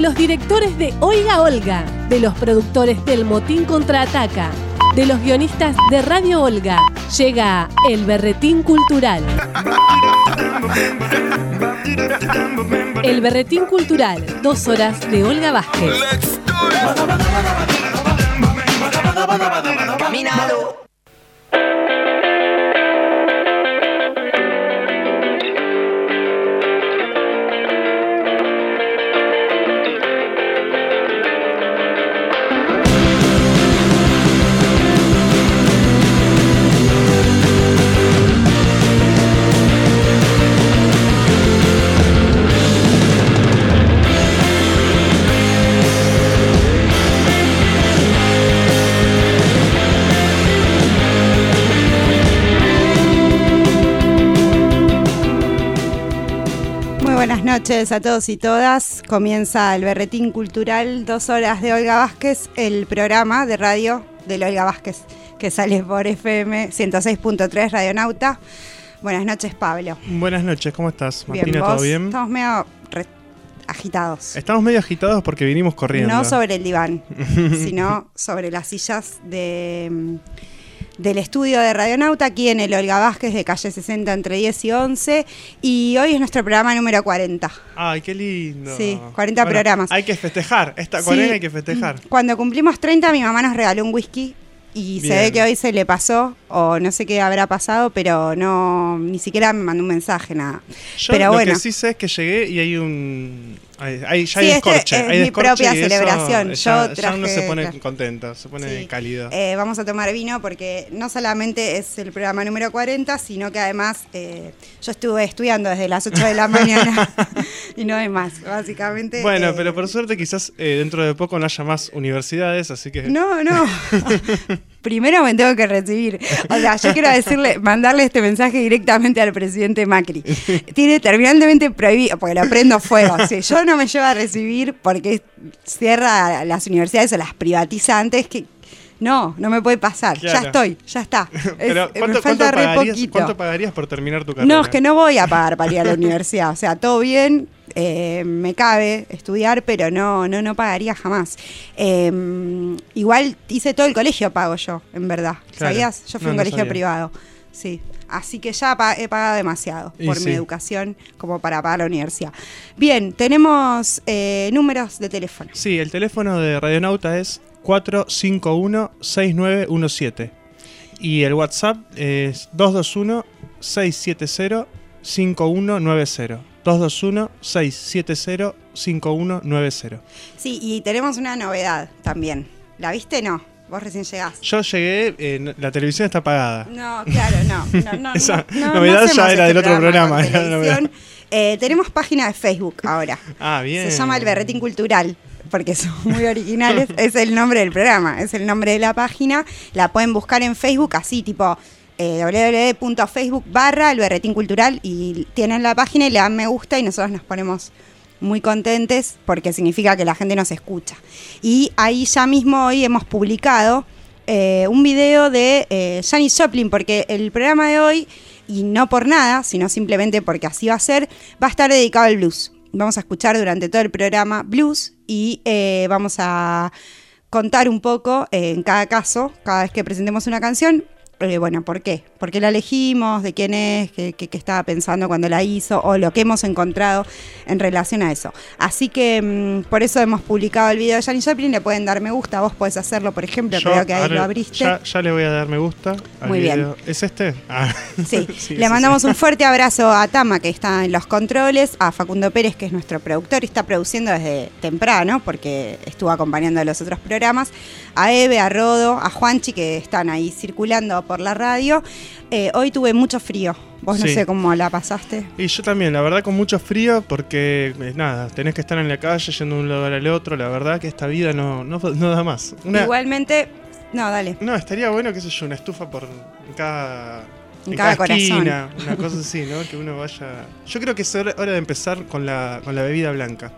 de los directores de Oiga Olga, de los productores del Motín Contraataca, de los guionistas de Radio Olga, llega El Berretín Cultural. El Berretín Cultural, dos horas de Olga Vázquez. Muy noches a todos y todas. Comienza el Berretín Cultural, dos horas de Olga Vázquez, el programa de radio de Olga Vázquez, que sale por FM 106.3 Radionauta. Buenas noches, Pablo. Buenas noches, ¿cómo estás? Bien, Martina, ¿vos? ¿todo bien? Estamos medio agitados. Estamos medio agitados porque vinimos corriendo. No sobre el diván, sino sobre las sillas de, mm, del estudio de Radionauta aquí en el Olga Vázquez de calle 60 entre 10 y 11. Y hoy es nuestro programa número 40. Ay, qué lindo. Sí, 40 programas. Hay que festejar. Esta Sí. cuarentena hay que festejar. Cuando cumplimos 30, mi mamá nos regaló un whisky y se ve que hoy se le pasó, o no sé qué habrá pasado, pero no, ni siquiera me mandó un mensaje, nada. Yo pero lo bueno, que sí sé es que llegué y hay un. Hay- ya Sí, hay este descorche. es hay mi propia celebración. Ya, Yo ya uno se traje- pone traje- se pone Sí. cálido. eh, vamos a tomar vino porque no solamente es el programa número 40, sino que además eh, yo estuve estudiando desde las 8 de la mañana y no hay más, básicamente. bueno, eh, pero por suerte quizás dentro de poco no haya más universidades, así que. No, no. Primero me tengo que recibir. O sea, yo quiero decirle, mandarle este mensaje directamente al presidente Macri. Tiene terminantemente prohibido, porque lo prendo fuego. Si yo no me llevo a recibir porque cierra las universidades o las privatiza antes, que no, no me puede pasar. Ya estoy, ya está. Es- Pero, me ¿cuánto, falta cuánto re pagarías, poquito. cuánto pagarías por terminar tu carrera? No, es que no voy a pagar para ir a la universidad. O sea, todo bien, eh, me cabe estudiar, pero no, no, no pagaría jamás. Eh, igual hice todo el colegio pago yo, en verdad. Claro. ¿Sabías? Yo fui a un no colegio sabía. privado. Sí. Así que ya he pagado demasiado Y por sí. mi educación como para pagar la universidad. Bien, tenemos eh, números de teléfono. Sí, el teléfono de Radionauta es 451-6917. Y el WhatsApp es 221-670-5190. 221-670-5190. Sí, y tenemos una novedad también. ¿La viste? No. Vos recién llegás. Yo llegué, eh, la televisión está apagada. No, claro, no. no, no Esa no, no, novedad no ya era este del otro programa, novedad. Eh, tenemos página de Facebook ahora. Ah, bien. Se llama El Berretín Cultural, porque son muy originales. es el nombre del programa, es el nombre de la página. La pueden buscar en Facebook, así tipo eh, www.facebook barra El y tienen la página y le dan me gusta y nosotros nos ponemos muy contentes porque significa que la gente nos escucha. Y ahí ya mismo hoy hemos publicado eh, un video de eh, Janis porque el programa de hoy, y no por nada, sino simplemente porque así va a ser, va a estar dedicado al blues. Vamos a escuchar durante todo el programa blues y eh, vamos a contar un poco eh, en cada caso, cada vez que presentemos una canción, eh, bueno, ¿por qué? ¿Por qué la elegimos? ¿De quién es? ¿Qué, qué- qué estaba pensando cuando la hizo? O lo que hemos encontrado en relación a eso. Así que mm, por eso hemos publicado el video de Janis Joplin. Le pueden dar me gusta. Vos podés hacerlo, por ejemplo. Yo creo que ahí ahora lo abriste. Ya, ya le voy a dar me gusta. al Muy bien. ¿Es este? Ah. Sí, Sí, le sí, mandamos sí. un fuerte abrazo a Tama, que está en los controles, a Facundo Pérez, que es nuestro productor y está produciendo desde temprano, porque estuvo acompañando a los otros programas, a Eve, a Rodo, a Juanchi, que están ahí circulando por la radio. Eh, hoy tuve mucho frío. Vos no sé cómo la pasaste. Y yo también, la verdad, con mucho frío, porque eh, nada, tenés que estar en la calle yendo de un lado al otro. La verdad que esta vida no, no, no da más. Una- Igualmente, no, dale. No, estaría bueno, qué sé yo, una estufa por cada, En cada esquina, una cosa así, ¿no? Que uno vaya. Yo creo que es hora, hora de empezar con la, con la bebida blanca.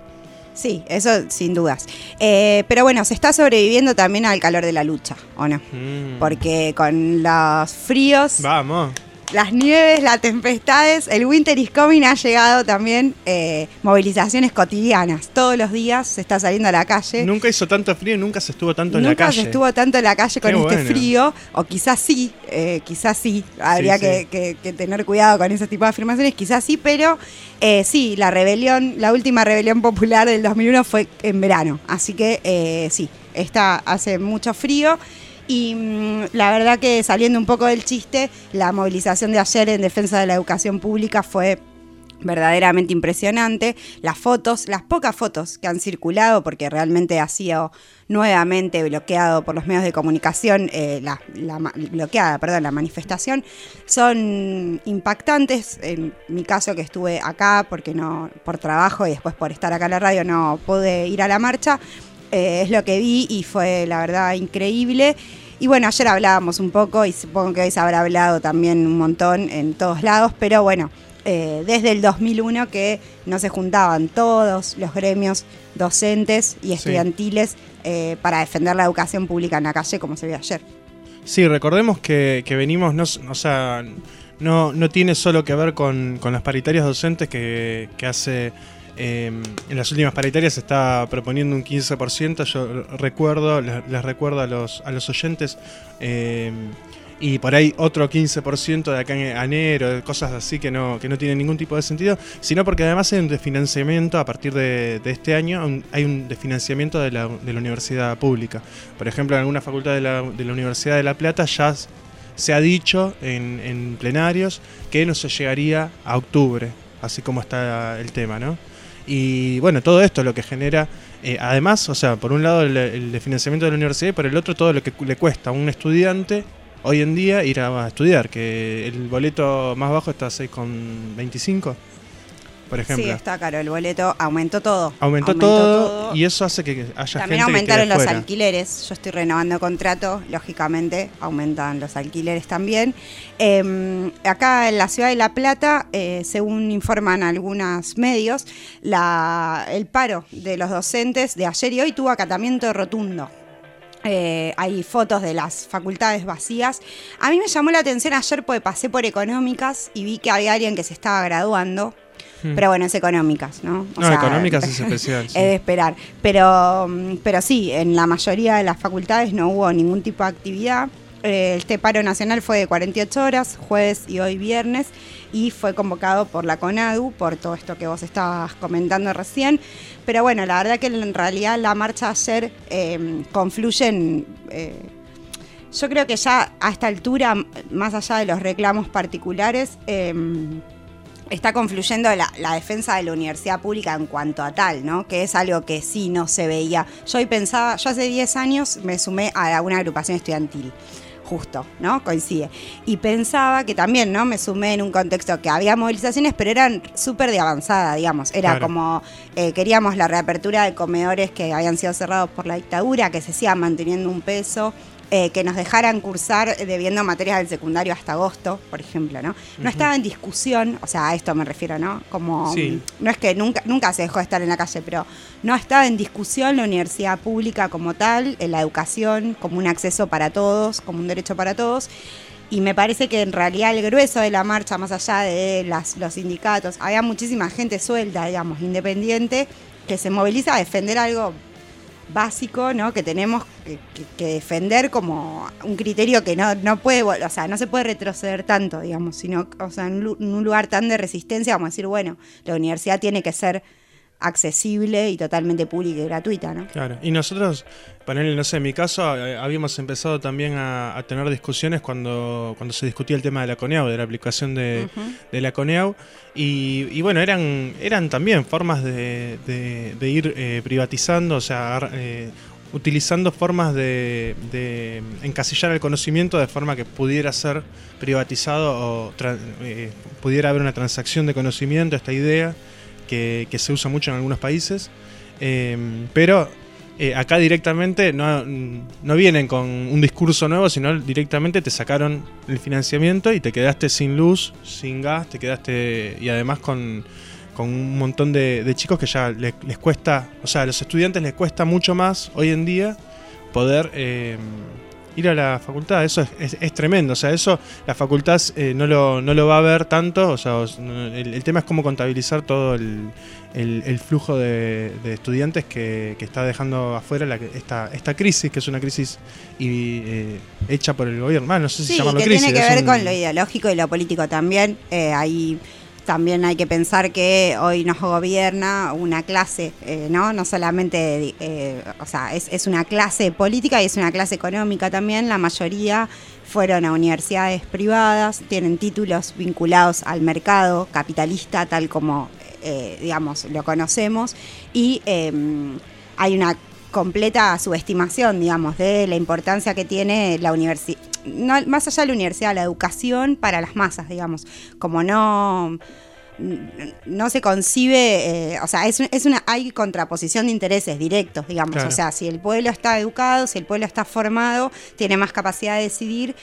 Sí, eso sin dudas. Eh, pero bueno, se está sobreviviendo también al calor de la lucha, ¿o no? Mm. Porque con los fríos Vamos. Las nieves, las tempestades, el winter is coming ha llegado también eh, movilizaciones cotidianas. Todos los días se está saliendo a la calle. Nunca hizo tanto frío nunca se estuvo tanto en la Nunca calle. se estuvo tanto en la calle con Qué este bueno. frío, o quizás sí, eh, quizás sí, habría Sí, que, sí. que- que tener cuidado con ese tipo de afirmaciones, quizás sí, pero eh, sí, la rebelión, la última rebelión popular del 2001 fue en verano, así que eh, sí, está, hace mucho frío. Y mm, la verdad que saliendo un poco del chiste, la movilización de ayer en defensa de la educación pública fue verdaderamente impresionante. Las fotos, las pocas fotos que han circulado, porque realmente ha sido nuevamente bloqueado por los medios de comunicación, eh, la, bloqueada, perdón, la manifestación, son impactantes. En mi caso que estuve acá porque no, por trabajo y después por estar acá en la radio no pude ir a la marcha. Eh, es lo que vi y fue la verdad increíble. Y bueno, ayer hablábamos un poco y supongo que hoy se habrá hablado también un montón en todos lados, pero bueno, eh, desde el 2001 que no se juntaban todos los gremios docentes y estudiantiles eh, para defender la educación pública en la calle como se vio ayer. Sí, recordemos que, que venimos, no, o sea, no, no tiene solo que ver con, con las paritarias docentes que, que hace, eh, en las últimas paritarias se está proponiendo un 15%, yo recuerdo, les, recuerdo a los, a los oyentes, eh, y por ahí otro 15% de acá en enero, cosas así que no, que no tienen ningún tipo de sentido, sino porque además hay un desfinanciamiento a partir de, este año, un- hay un desfinanciamiento de la, de la universidad pública. Por ejemplo, en alguna facultad de la, de la Universidad de La Plata ya se ha dicho en, en plenarios que no se llegaría a octubre, así como está el tema, ¿no? Y bueno, todo esto lo que genera, eh, además, o sea, por un lado el, financiamiento de la universidad y por el otro todo lo que le cuesta a un estudiante hoy en día ir a, a estudiar, que el boleto más bajo está a 6,25, por ejemplo. Sí, está caro, el boleto aumentó todo. Aumentó, todo, y eso hace que haya También gente aumentaron que los fuera. alquileres. Yo estoy renovando contrato, lógicamente aumentan los alquileres también. Eh, acá en la ciudad de La Plata, eh, según informan algunos medios, la- el paro de los docentes de ayer y hoy tuvo acatamiento rotundo. Eh, hay fotos de las facultades vacías. A mí me llamó la atención ayer porque pasé por económicas y vi que había alguien que se estaba graduando. Hmm. Pero bueno, es económicas, ¿no? O No, sea, económicas es especial. sí. es de esperar. Pero, mm, pero sí, en la mayoría de las facultades no hubo ningún tipo de actividad. Eh, Este paro nacional fue de 48 horas, jueves y hoy viernes, y fue convocado por la CONADU, por todo esto que vos estabas comentando recién. Pero bueno, la verdad que en realidad la marcha ayer eh, confluyen... eh, yo creo que ya a esta altura, más allá de los reclamos particulares, eh, está confluyendo la, la defensa de la universidad pública en cuanto a tal, ¿no? Que es algo que sí no se veía. Yo hoy pensaba, yo hace 10 años me sumé a una agrupación estudiantil. Justo, ¿no? Coincide. Y pensaba que también, ¿no? Me sumé en un contexto que había movilizaciones, pero eran súper de avanzada, digamos. Era Claro. como, eh, queríamos la reapertura de comedores que habían sido cerrados por la dictadura, que se sigan manteniendo un peso, eh, que nos dejaran cursar debiendo materias del secundario hasta agosto, por ejemplo, ¿no? No estaba en discusión, o sea, a esto me refiero, ¿no? Como Sí. no es que nunca, nunca se dejó de estar en la calle, pero no estaba en discusión la universidad pública como tal, en la educación como un acceso para todos, como un derecho para todos. Y me parece que en realidad el grueso de la marcha, más allá de las, los sindicatos, había muchísima gente suelta, digamos, independiente, que se moviliza a defender algo básico, ¿no? Que tenemos que, que- que defender como un criterio que no, no puede, o sea, no se puede retroceder tanto, digamos, sino, o sea, en un lugar tan de resistencia, como decir, bueno, la universidad tiene que ser accesible y totalmente pública y gratuita, ¿no? Claro, y nosotros, ponerle, no sé, en mi caso, eh, habíamos empezado también a, a tener discusiones cuando, cuando se discutía el tema de la CONEAU, de la aplicación de, de la CONEAU, y, y bueno, eran, eran también formas de, de- de ir eh, privatizando, o sea, eh, utilizando formas de, de encasillar el conocimiento de forma que pudiera ser privatizado o eh, pudiera haber una transacción de conocimiento, esta idea que, se usa mucho en algunos países. Eh, pero eh, acá directamente no, no vienen con un discurso nuevo, sino directamente te sacaron el financiamiento y te quedaste sin luz, sin gas, te quedaste y además con, con un montón de, chicos que ya le- les, cuesta, o sea, a los estudiantes les cuesta mucho más hoy en día poder eh, ir a la facultad. Eso es, tremendo. O sea, eso la facultad eh, no, lo, no lo va a ver tanto. O sea, el, tema es cómo contabilizar todo el, flujo de, estudiantes que, está dejando afuera la, esta, esta crisis, que es una crisis y, eh, hecha por el gobierno. Ah, no sé si sí, que tiene que ver con lo ideológico y lo político también. Eh, hay también hay que pensar que hoy nos gobierna una clase, eh, ¿no? No solamente, eh, o sea, es, una clase política y es una clase económica también. La mayoría fueron a universidades privadas, tienen títulos vinculados al mercado capitalista tal como, eh, digamos, lo conocemos. Y em, hay una completa subestimación, digamos, de la importancia que tiene la universidad más allá de la universidad, la educación para las masas, digamos, como no no se concibe, eh, o sea, es, es, una, hay contraposición de intereses directos, digamos, o sea, si el pueblo está educado, si el pueblo está formado, tiene más capacidad de decidir.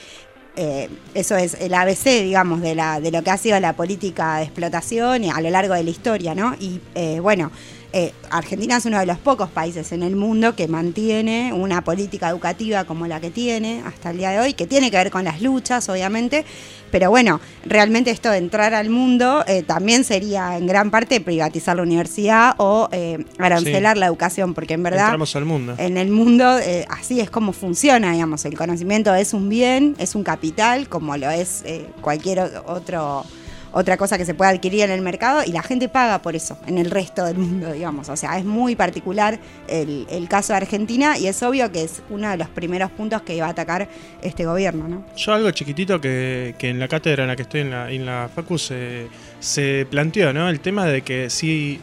Eh, eso es el ABC, digamos, de, la, de lo que ha sido la política de explotación y a lo largo de la historia, ¿no? Y eh, bueno, eh, Argentina es uno de los pocos países en el mundo que mantiene una política educativa como la que tiene hasta el día de hoy, que tiene que ver con las luchas, obviamente, pero bueno, realmente esto de entrar al mundo eh, también sería en gran parte privatizar la universidad o eh, arancelar la educación, porque en verdad al mundo. en el mundo así es como funciona, digamos, el conocimiento es un bien, es un capital, como lo es cualquier otro otra cosa que se puede adquirir en el mercado y la gente paga por eso en el resto del mundo, digamos. O sea, es muy particular el, caso de Argentina y es obvio que es uno de los primeros puntos que iba a atacar este gobierno, ¿no? Yo algo chiquitito que, en la cátedra en la que estoy en la, en la Facu se, se planteó, ¿no? El tema de que sí,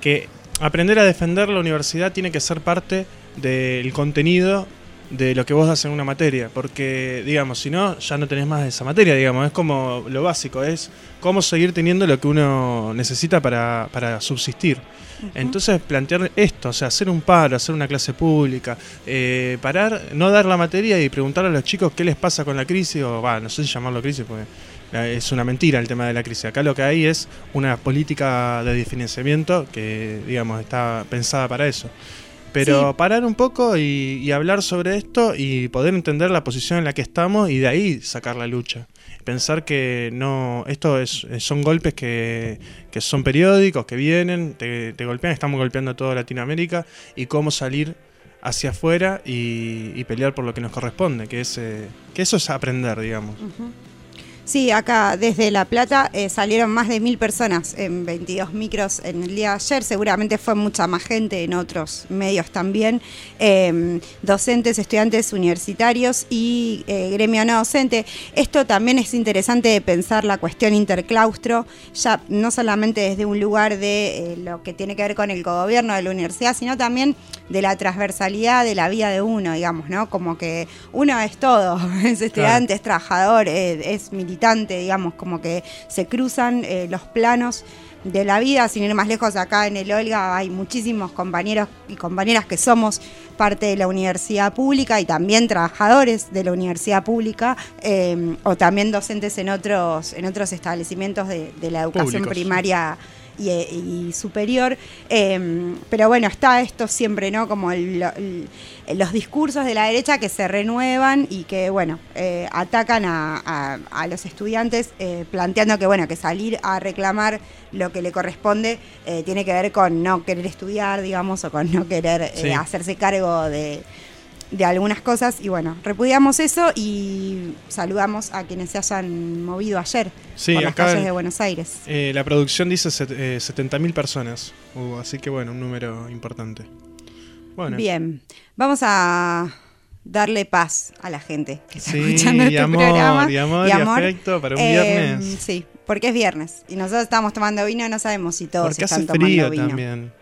que aprender a defender la universidad tiene que ser parte del contenido de lo que vos das en una materia, porque, digamos, si no, ya no tenés más de esa materia, digamos, es como lo básico, es cómo seguir teniendo lo que uno necesita para, para subsistir. Entonces, plantear esto, o sea, hacer un paro, hacer una clase pública, eh, parar, no dar la materia y preguntar a los chicos qué les pasa con la crisis, o, va, no sé si llamarlo crisis, porque eh, es una mentira el tema de la crisis. Acá lo que hay es una política de diferenciamiento que, digamos, está pensada para eso. Pero parar un poco y, hablar sobre esto y poder entender la posición en la que estamos y de ahí sacar la lucha. Pensar que no, esto es, son golpes que, son periódicos, que vienen, te, golpean, estamos golpeando a toda Latinoamérica y cómo salir hacia afuera y, pelear por lo que nos corresponde, que, es, eh, que eso es aprender, digamos. Sí, acá desde La Plata eh, salieron más de mil personas en 22 micros en el día de ayer. Seguramente fue mucha más gente en otros medios también. Em, docentes, estudiantes universitarios y eh, gremio no docente. Esto también es interesante de pensar la cuestión interclaustro, ya no solamente desde un lugar de eh, lo que tiene que ver con el gobierno de la universidad, sino también de la transversalidad de la vida de uno, digamos, ¿no? Como que uno es todo, es estudiante, es trabajador, es militar digamos, como que se cruzan eh, los planos de la vida, sin ir más lejos, acá en el Olga hay muchísimos compañeros y compañeras que somos parte de la universidad pública y también trabajadores de la universidad pública eh, o también docentes en otros, en otros establecimientos de, la educación primaria y, superior. Em, pero bueno, está esto siempre, ¿no? Como los discursos de la derecha que se renuevan y que, bueno, eh, atacan a, los estudiantes eh, planteando que, bueno, que salir a reclamar lo que le corresponde eh, tiene que ver con no querer estudiar, digamos, o con no querer hacerse cargo de de algunas cosas y bueno, repudiamos eso y saludamos a quienes se hayan movido ayer por las calles de Buenos Aires. Eh, la producción dice set, eh, 70.000 personas, así que bueno, un número importante. Bueno. Bien, vamos a darle paz a la gente que está escuchando este programa. Y amor, y amor, afecto para un viernes. Em, sí, porque es viernes y nosotros estamos tomando vino y no sabemos si todos porque están hace tomando frío vino. También.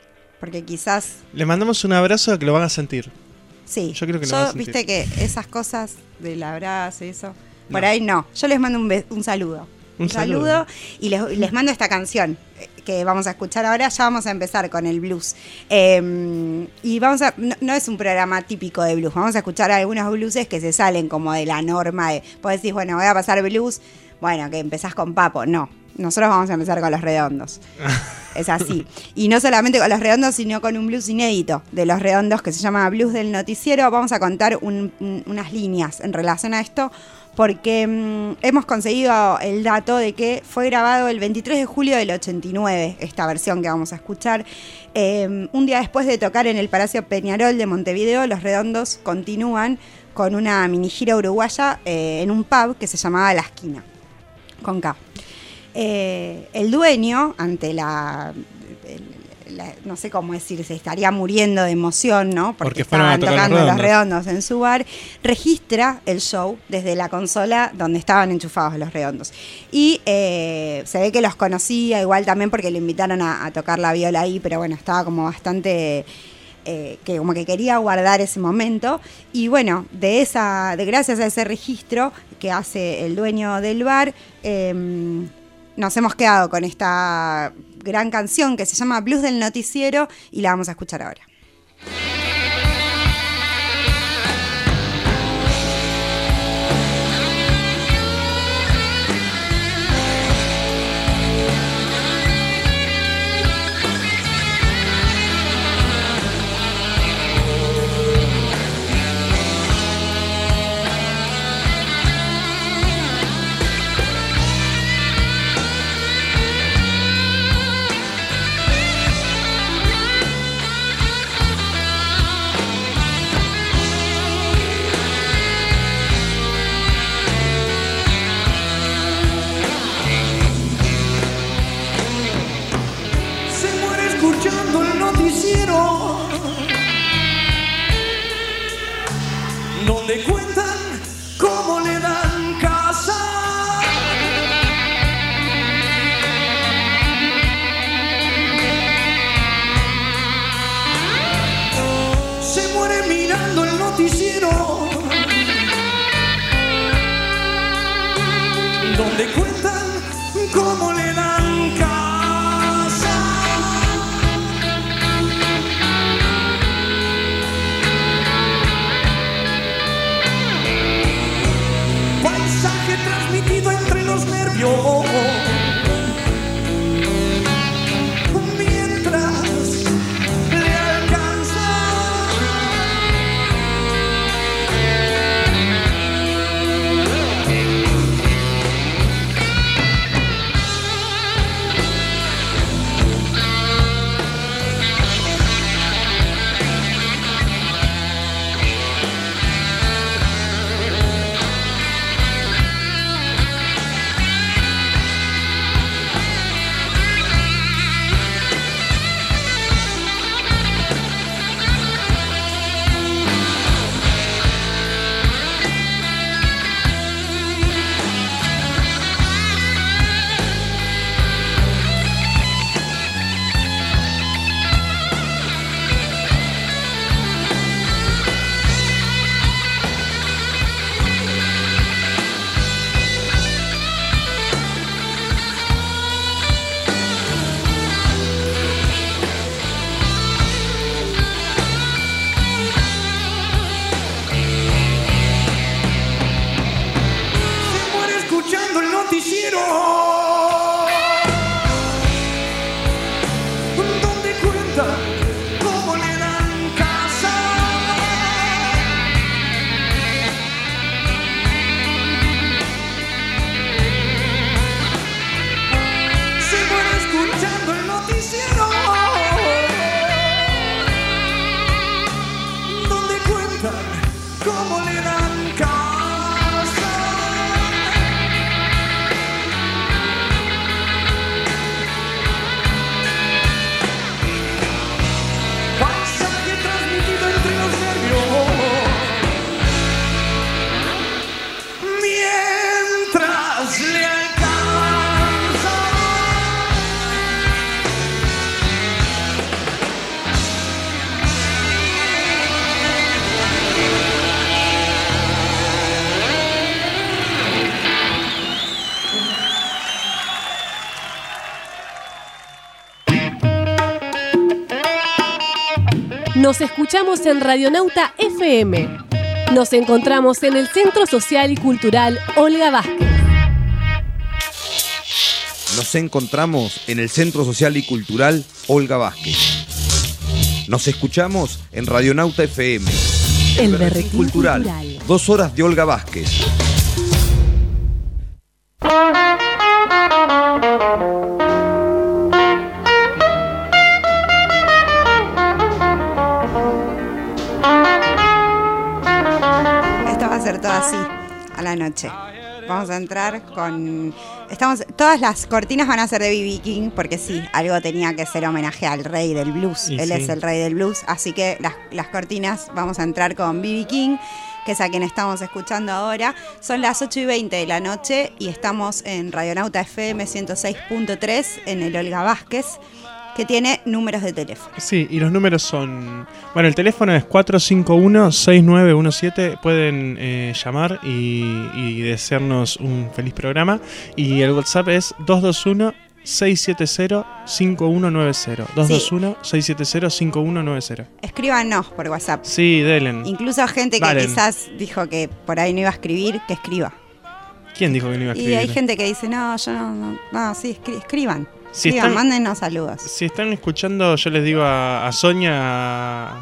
Porque quizás... Le mandamos un abrazo que lo van a sentir. Sí, yo creo que viste que esas cosas del abrazo y eso, por ahí no. Yo les mando un, un saludo. Un, saludo. y les, mando esta canción eh, que vamos a escuchar ahora. Ya vamos a empezar con el blues. Em, y vamos a. No, es un programa típico de blues. Vamos a escuchar algunos blueses que se salen como de la norma de. Vos decís, bueno, voy a pasar blues. Bueno, que empezás con Papo. No nosotros vamos a empezar con los redondos. Es así. Y no solamente con los redondos, sino con un blues inédito de los redondos que se llama Blues del Noticiero. Vamos a contar un- un- unas líneas en relación a esto, porque mm, hemos conseguido el dato de que fue grabado el 23 de julio del 89, esta versión que vamos a escuchar. Eh, un día después de tocar en el Palacio Peñarol de Montevideo, los redondos continúan con una mini gira uruguaya eh, en un pub que se llamaba La Esquina, con K. Eh, el dueño, ante la, la- no sé cómo decir, se estaría muriendo de emoción, ¿no? Porque estaban los tocando los redondos. en su bar, registra el show desde la consola donde estaban enchufados los redondos. Y eh, se ve que los conocía igual también porque le invitaron a, a tocar la viola ahí, pero bueno, estaba como bastante... eh, que como que quería guardar ese momento y bueno de esa de gracias a ese registro que hace el dueño del bar em, nos hemos quedado con esta gran canción que se llama Blues del Noticiero y la vamos a escuchar ahora. Nervios. Escuchamos en Radionauta FM. Nos encontramos en el Centro Social y Cultural Olga Vázquez. Nos encontramos en el Centro Social y Cultural Olga Vázquez. Nos escuchamos en Radionauta FM. El Berretín Cultural. Dos horas de Olga Vázquez. Noche. Vamos a entrar con. Estamos, todas las cortinas van a ser de B.B. King, porque sí, algo tenía que ser homenaje al rey del blues. Y Él sí. es el rey del blues, así que las, las cortinas vamos a entrar con B.B. King, que es a quien estamos escuchando ahora. Son las 8 y 20 de la noche y estamos en Radionauta FM 106.3 en el Olga Vázquez, que tiene números de teléfono. Sí, y los números son. Bueno, el teléfono es 451-6917. Pueden eh, llamar y, y desearnos un feliz programa. Y el WhatsApp es 221-670-5190. 221-670-5190. Escríbanos por WhatsApp. Sí, Delen. Incluso gente que quizás dijo que por ahí no iba a escribir, que escriba. ¿Quién dijo que no iba a Y escribir? hay gente que dice, no, yo no, no, no, sí, escri- escriban. Si están- mándenos saludos. Si están escuchando, yo les digo a, a Sonia, a,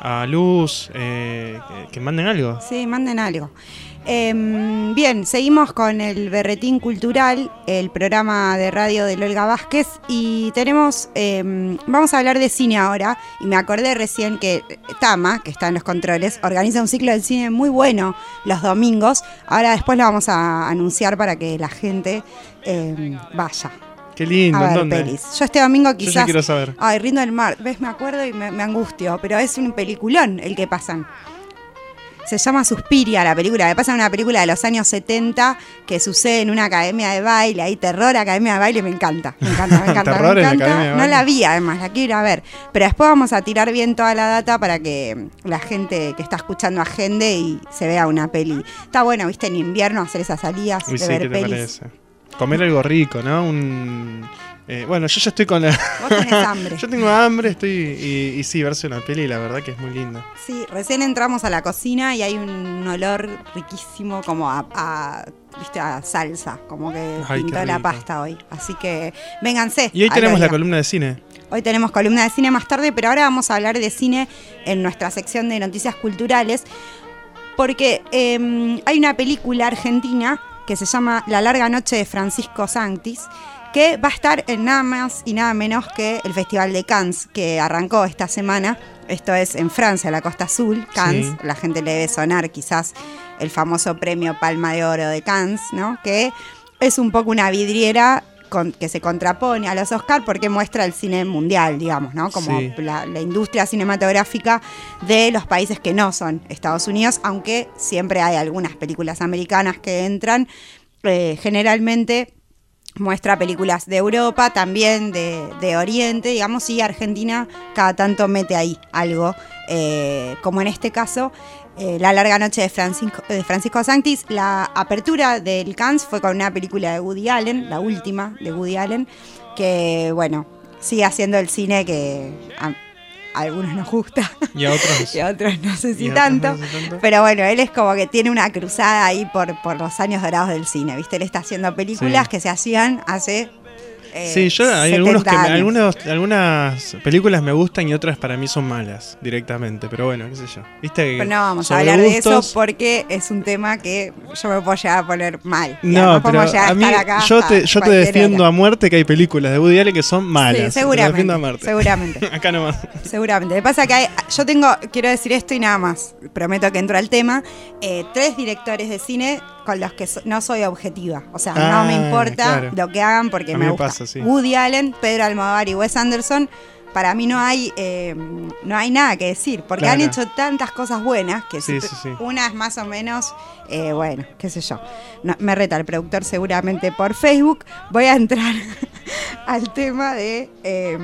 a Luz, eh, que, que manden algo. Sí, manden algo. Em, bien, seguimos con el Berretín Cultural, el programa de radio de Olga Vázquez, y tenemos, em, vamos a hablar de cine ahora, y me acordé recién que Tama, que está en los controles, organiza un ciclo de cine muy bueno los domingos. Ahora después lo vamos a anunciar para que la gente em, vaya Qué lindo, a ¿en ver dónde? pelis. Yo este domingo Yo ya quizás... quiero saber. Ay, Rindo del Mar. ¿Ves? Me acuerdo y me, me angustio. Pero es un peliculón el que pasan. Se llama Suspiria la película. Me pasa una película de los años 70 que sucede en una academia de baile. Hay terror, academia de baile. Me encanta. Me encanta, me encanta. Me la encanta. No la vi además, la quiero ir a ver. Pero después vamos a tirar bien toda la data para que la gente que está escuchando agende y se vea una peli. Está bueno, viste, en invierno hacer esas salidas Uy, de sí, ver ¿qué te pelis. parece? Comer algo rico, ¿no? Un, eh, bueno, yo ya estoy con la... Vos tenés hambre. yo tengo hambre, estoy... Y, y sí, verse una peli, la verdad que es muy lindo. Sí, recién entramos a la cocina y hay un olor riquísimo como a, a, ¿viste? a salsa, como que Ay, pintó la pasta hoy. Así que vénganse. Y hoy tenemos la columna de cine. Hoy tenemos columna de cine más tarde, pero ahora vamos a hablar de cine en nuestra sección de noticias culturales, porque eh, hay una película argentina que se llama La larga noche de Francisco Sanctis, que va a estar en nada más y nada menos que el Festival de Cannes, que arrancó esta semana. Esto es en Francia, la Costa Azul, Cannes. Sí. La gente le debe sonar quizás el famoso premio Palma de Oro de Cannes, ¿no? Que es un poco una vidriera con- que se contrapone a los Oscar porque muestra el cine mundial, digamos, ¿no? Como Sí. la, la industria cinematográfica de los países que no son Estados Unidos, aunque siempre hay algunas películas americanas que entran. Eh, generalmente muestra películas de Europa, también de, de Oriente, digamos, y Argentina cada tanto mete ahí algo, eh, como en este caso, eh, La larga noche de Francisco, de Francisco Sanctis. La apertura del Cannes fue con una película de Woody Allen, la última de Woody Allen, que, bueno, sigue haciendo el cine que a, a algunos nos gusta Y a otros... y a otros no sé si tanto. no sé tanto. Pero bueno, él es como que tiene una cruzada ahí por, por los años dorados del cine, ¿viste? Él está haciendo películas Sí. que se hacían hace. Eh, Sí, yo hay 70 algunos que me- años. algunos, algunas películas me gustan y otras para mí son malas directamente, pero bueno, qué sé yo. ¿Viste que Pero no vamos a hablar de eso porque es un tema que yo me puedo llegar a poner mal. No, pero a mí acá yo te, yo te defiendo hora. a muerte que hay películas de Woody Allen que son malas. Sí, Te seguramente. defiendo a muerte. Seguramente. Acá nomás. Seguramente. Me pasa que hay- yo tengo, quiero decir esto y nada más, prometo que entro al tema, eh, tres directores de cine con los que so- no soy objetiva. O sea, no me Ah, importa claro. lo que hagan porque A me gusta. pasa, sí. Woody Allen, Pedro Almodóvar y Wes Anderson, para mí no hay, eh, no hay nada que decir, porque Claro. han hecho tantas cosas buenas que Sí, si sí, sí. una es más o menos, eh, bueno, qué sé yo. No, me reta el productor seguramente por Facebook. Voy a entrar al tema de, eh,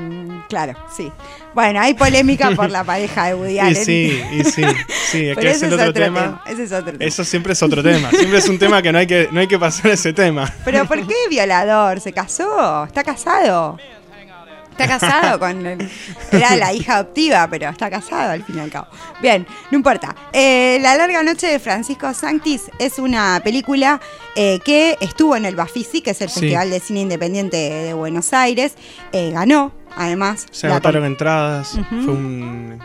claro, sí. Bueno, hay polémica por la pareja de Woody Y Allen. sí, y sí, sí, es que es ese el es otro, otro tema. tema. Ese es otro tema. Eso siempre es otro tema. Siempre es un tema que no hay que, no hay que pasar ese tema. Pero ¿por qué violador? ¿Se casó? ¿Está casado? Está casado con. el- era la hija adoptiva, pero está casado al fin y al cabo. Bien, no importa. Eh, la larga noche de Francisco Sanctis es una película eh, que estuvo en el Bafisi, que es el Sí. Festival de Cine Independiente de Buenos Aires. Eh, ganó, además. Se agotaron entradas, fue un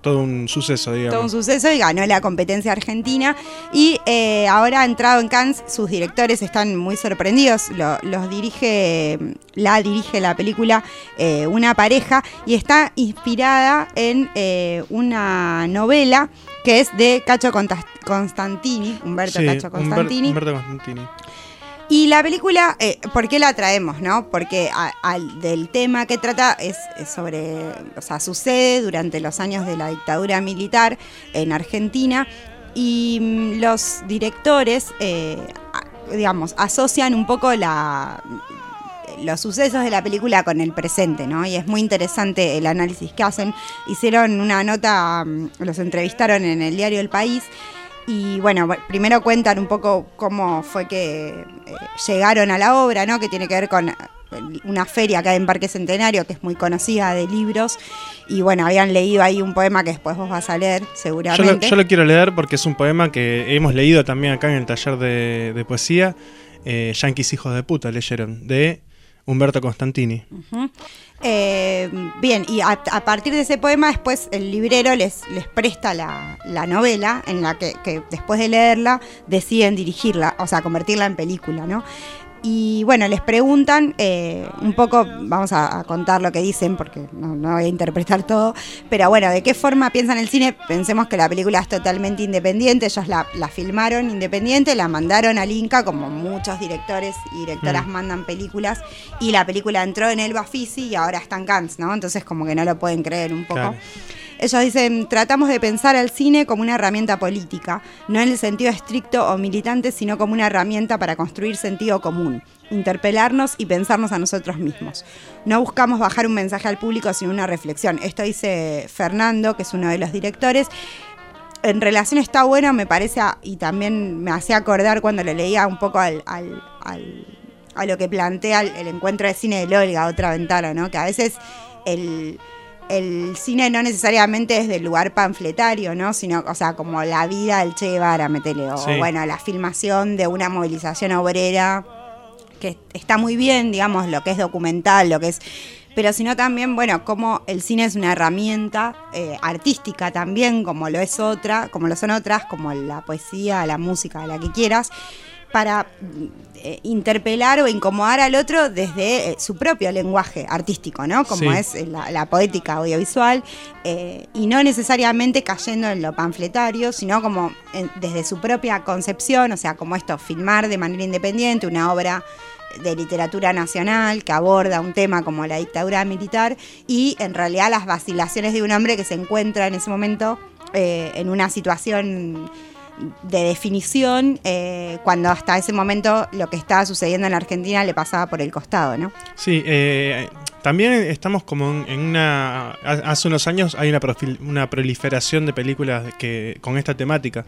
todo un suceso, digamos. todo un suceso y ganó la competencia argentina. Y eh, ahora ha entrado en Cannes, sus directores están muy sorprendidos. Lo- los dirige, la dirige la película eh, una pareja y está inspirada en eh, una novela que es de Cacho Constantini, Humberto Sí, Cacho Constantini. Humberto Constantini. Y la película, eh, ¿por qué la traemos, no? Porque a- del tema que trata es, es sobre, o sea, sucede durante los años de la dictadura militar en Argentina y mm, los directores, eh, digamos, asocian un poco la los sucesos de la película con el presente, ¿no? Y es muy interesante el análisis que hacen. Hicieron una nota, mm, los entrevistaron en el diario El País y bueno, bu- primero cuentan un poco cómo fue que eh, llegaron a la obra, ¿no? Que tiene que ver con eh, una feria acá en Parque Centenario, que es muy conocida de libros. Y bueno, habían leído ahí un poema que después vos vas a leer, Yo lo, seguramente. yo lo quiero leer porque es un poema que hemos leído también acá en el taller de, de poesía. Eh, Yankees hijos de puta leyeron, de Humberto Constantini. Ujú. Eh, bien, y a, partir de ese poema después el librero les, les presta la, la novela en la que después de leerla deciden dirigirla, o sea, convertirla en película, ¿no? Y bueno, les preguntan eh, un poco, vamos a, a contar lo que dicen porque no, no voy a interpretar todo, pero bueno, ¿de qué forma piensan el cine? Pensemos que la película es totalmente independiente, ellos la, la filmaron independiente, la mandaron al Inca, como muchos directores y directoras Mm. mandan películas, y la película entró en el Bafisi y ahora está en Cannes, ¿no? Entonces como que no lo pueden creer un poco. Claro. Ellos dicen, tratamos de pensar al cine como una herramienta política, no en el sentido estricto o militante, sino como una herramienta para construir sentido común, interpelarnos y pensarnos a nosotros mismos. No buscamos bajar un mensaje al público, sino una reflexión. Esto dice Fernando, que es uno de los directores. En relación está bueno, me parece, y también me hacía acordar cuando lo leía un poco a lo que plantea el encuentro de cine de Olga, otra ventana, ¿no? Que a veces el, el cine no necesariamente es del lugar panfletario, ¿no? Sino, o sea, como la vida del Che Guevara, metele, o Sí. bueno, la filmación de una movilización obrera, que está muy bien, digamos, lo que es documental, lo que es pero sino también, bueno, como el cine es una herramienta eh, artística también, como lo es otra, como lo son otras, como la poesía, la música, la que quieras, para eh, interpelar o incomodar al otro desde eh, su propio lenguaje artístico, ¿no? Como Sí. es eh, la, la poética audiovisual, eh, y no necesariamente cayendo en lo panfletario, sino como en- desde su propia concepción, o sea, como esto, filmar de manera independiente una obra de literatura nacional que aborda un tema como la dictadura militar y en realidad las vacilaciones de un hombre que se encuentra en ese momento en una situación de definición eh, cuando hasta ese momento lo que estaba sucediendo en la Argentina le pasaba por el costado, ¿no? Sí, eh, también estamos como en- una... ha- Hace unos años hay una, una proliferación de películas que con esta temática.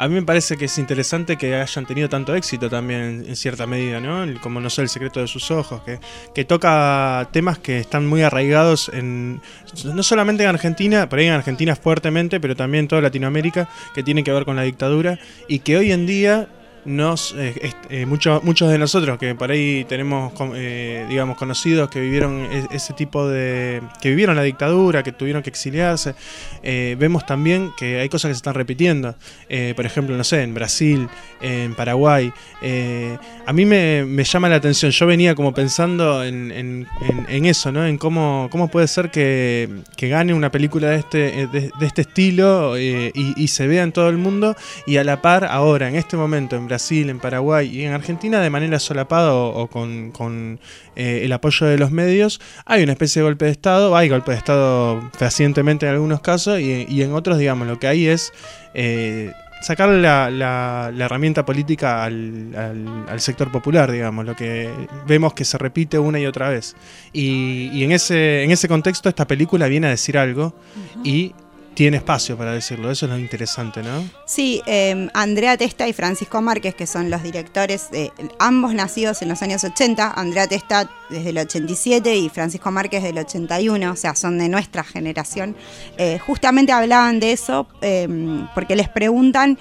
A mí me parece que es interesante que hayan tenido tanto éxito también en, cierta medida, ¿no? Como no sé, El secreto de sus ojos, que, que toca temas que están muy arraigados en... No solamente en Argentina, por ahí en Argentina fuertemente, pero también en toda Latinoamérica, que tiene que ver con la dictadura y que hoy en día nos eh, eh, mucho- muchos de nosotros que por ahí tenemos eh, digamos conocidos que vivieron e- ese tipo de que vivieron la dictadura que tuvieron que exiliarse eh, vemos también que hay cosas que se están repitiendo. Eh, por ejemplo no sé en Brasil en Paraguay eh, a mí me, me llama la atención. Yo venía como pensando en, en- en- eso no en cómo, cómo puede ser que, que gane una película de este eh, de, este estilo eh, y, y se vea en todo el mundo y a la par ahora en este momento en Brasil, en Paraguay y en Argentina de manera solapada o, o con, con, eh, el apoyo de los medios hay una especie de golpe de Estado, hay golpe de Estado fehacientemente en algunos casos y, y en otros digamos lo que hay es eh, sacarle la, la- la herramienta política al, al- al sector popular, digamos, lo que vemos que se repite una y otra vez. Y, y en, ese, en ese contexto esta película viene a decir algo y tiene espacio para decirlo. Eso es lo interesante, ¿no? Sí, eh, Andrea Testa y Francisco Márquez, que son los directores, de, ambos nacidos en los años 80, Andrea Testa desde el 87 y Francisco Márquez del 81, o sea, son de nuestra generación, eh, justamente hablaban de eso eh, porque les preguntan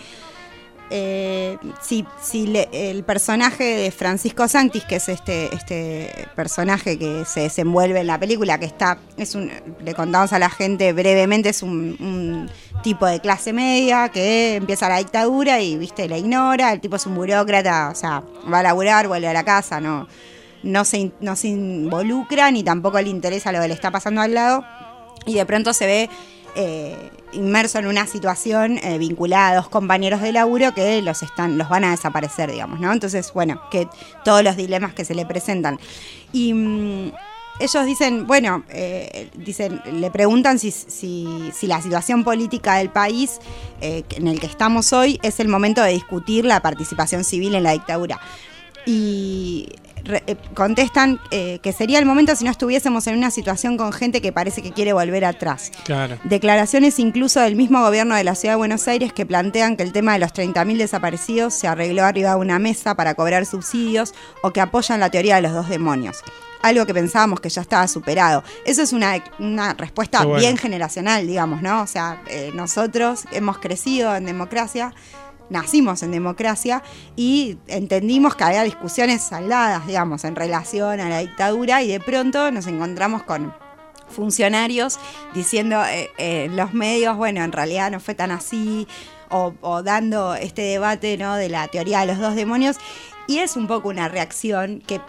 si, si el personaje de Francisco Sanctis, que es este, este personaje que se desenvuelve en la película, que está, es un, le contamos a la gente brevemente, es un, tipo de clase media que empieza la dictadura y viste, la ignora, el tipo es un burócrata, o sea, va a laburar, vuelve a la casa, no, no, se, no se involucra ni tampoco le interesa lo que le está pasando al lado y de pronto se ve eh, inmerso en una situación eh, vinculada a dos compañeros de laburo que los están los van a desaparecer digamos no entonces bueno que todos los dilemas que se le presentan. Y mm, ellos dicen bueno eh, dicen le preguntan si, si, si la situación política del país eh, en el que estamos hoy es el momento de discutir la participación civil en la dictadura. Y re- eh, contestan eh, que sería el momento si no estuviésemos en una situación con gente que parece que quiere volver atrás. Claro. Declaraciones incluso del mismo gobierno de la Ciudad de Buenos Aires que plantean que el tema de los 30.000 desaparecidos se arregló arriba de una mesa para cobrar subsidios o que apoyan la teoría de los dos demonios. Algo que pensábamos que ya estaba superado. Eso es una, una respuesta bueno. bien generacional, digamos, ¿no? O sea, eh, nosotros hemos crecido en democracia, nacimos en democracia y entendimos que había discusiones saldadas, digamos, en relación a la dictadura y de pronto nos encontramos con funcionarios diciendo eh, eh, los medios, bueno, en realidad no fue tan así, o, o dando este debate ¿no? de la teoría de los dos demonios, y es un poco una reacción que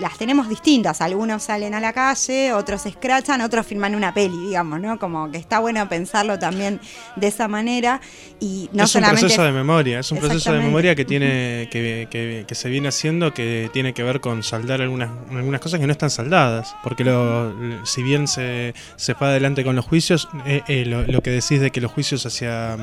las tenemos distintas, algunos salen a la calle, otros se escrachan, otros firman una peli, digamos, ¿no? Como que está bueno pensarlo también de esa manera. Y no es un proceso de memoria, es un proceso de memoria que tiene que, que- que se viene haciendo que tiene que ver con saldar algunas, algunas cosas que no están saldadas, porque lo, si bien se, se fue adelante con los juicios, eh, eh, lo, lo que decís de que los juicios hacia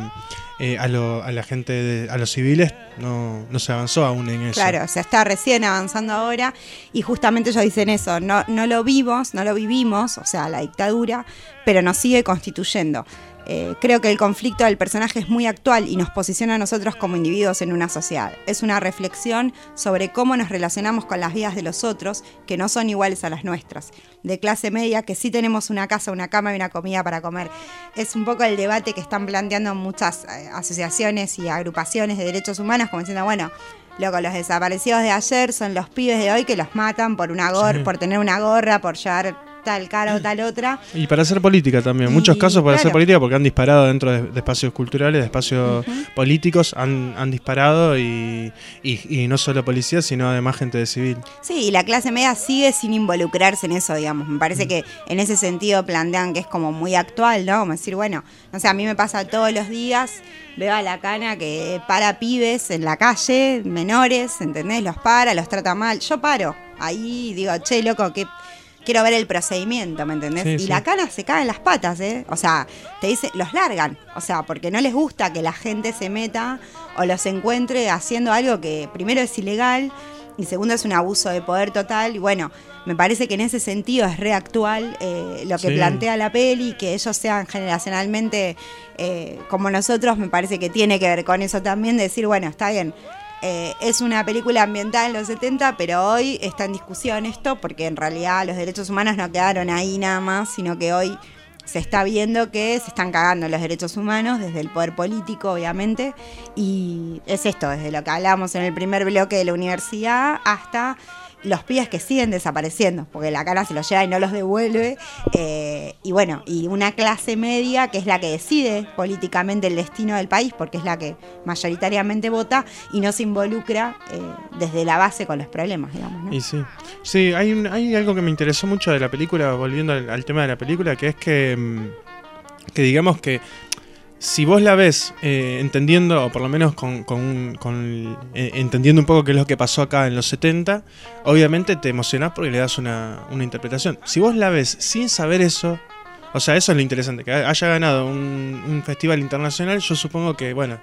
eh, a, lo- a la gente, de- a los civiles, no, no se avanzó aún en eso. Claro, se está recién avanzando ahora y justamente ellos dicen eso, no, no lo vimos, no lo vivimos, o sea, la dictadura, pero nos sigue constituyendo. Eh, creo que el conflicto del personaje es muy actual y nos posiciona a nosotros como individuos en una sociedad. Es una reflexión sobre cómo nos relacionamos con las vidas de los otros que no son iguales a las nuestras. De clase media, que sí tenemos una casa, una cama y una comida para comer. Es un poco el debate que están planteando muchas eh, asociaciones y agrupaciones de derechos humanos, como diciendo, bueno, Loco, los desaparecidos de ayer son los pibes de hoy que los matan por una gorra, Sí. por tener una gorra, por llevar tal cara o tal otra. Y para hacer política también, Y, muchos casos para hacer política porque han disparado dentro de, de espacios culturales, de espacios políticos, han, han disparado y, y- y no solo policías, sino además gente de civil. Sí, y la clase media sigue sin involucrarse en eso, digamos. Me parece que en ese sentido plantean que es como muy actual, ¿no? Como decir, bueno, no sé, a mí me pasa todos los días, veo a la cana que para pibes en la calle, menores, ¿entendés? Los para, los trata mal. Yo paro ahí y digo, che, loco, que quiero ver el procedimiento, ¿me entendés? Sí, y sí. la cana se cae en las patas, ¿eh? O sea, te dice, los largan, o sea, porque no les gusta que la gente se meta o los encuentre haciendo algo que primero es ilegal y segundo es un abuso de poder total. Y bueno, me parece que en ese sentido es reactual eh, lo que Sí. plantea la peli, que ellos sean generacionalmente eh, como nosotros, me parece que tiene que ver con eso también, de decir, bueno, está bien. Eh, es una película ambientada en los 70, pero hoy está en discusión esto, porque en realidad los derechos humanos no quedaron ahí nada más, sino que hoy se está viendo que se están cagando los derechos humanos desde el poder político, obviamente, y es esto, desde lo que hablamos en el primer bloque de la universidad hasta los pibes que siguen desapareciendo, porque la cara se los lleva y no los devuelve, eh, y bueno, y una clase media que es la que decide políticamente el destino del país, porque es la que mayoritariamente vota y no se involucra eh, desde la base con los problemas, digamos. ¿no? Y sí, sí hay, un- hay algo que me interesó mucho de la película, volviendo al, al tema de la película, que es que, mm, que digamos que si vos la ves eh, entendiendo, o por lo menos con, con- con, eh, entendiendo un poco qué es lo que pasó acá en los 70, obviamente te emocionás porque le das una, interpretación. Si vos la ves sin saber eso, O sea, eso es lo interesante, que haya ganado un, festival internacional, yo supongo que, bueno,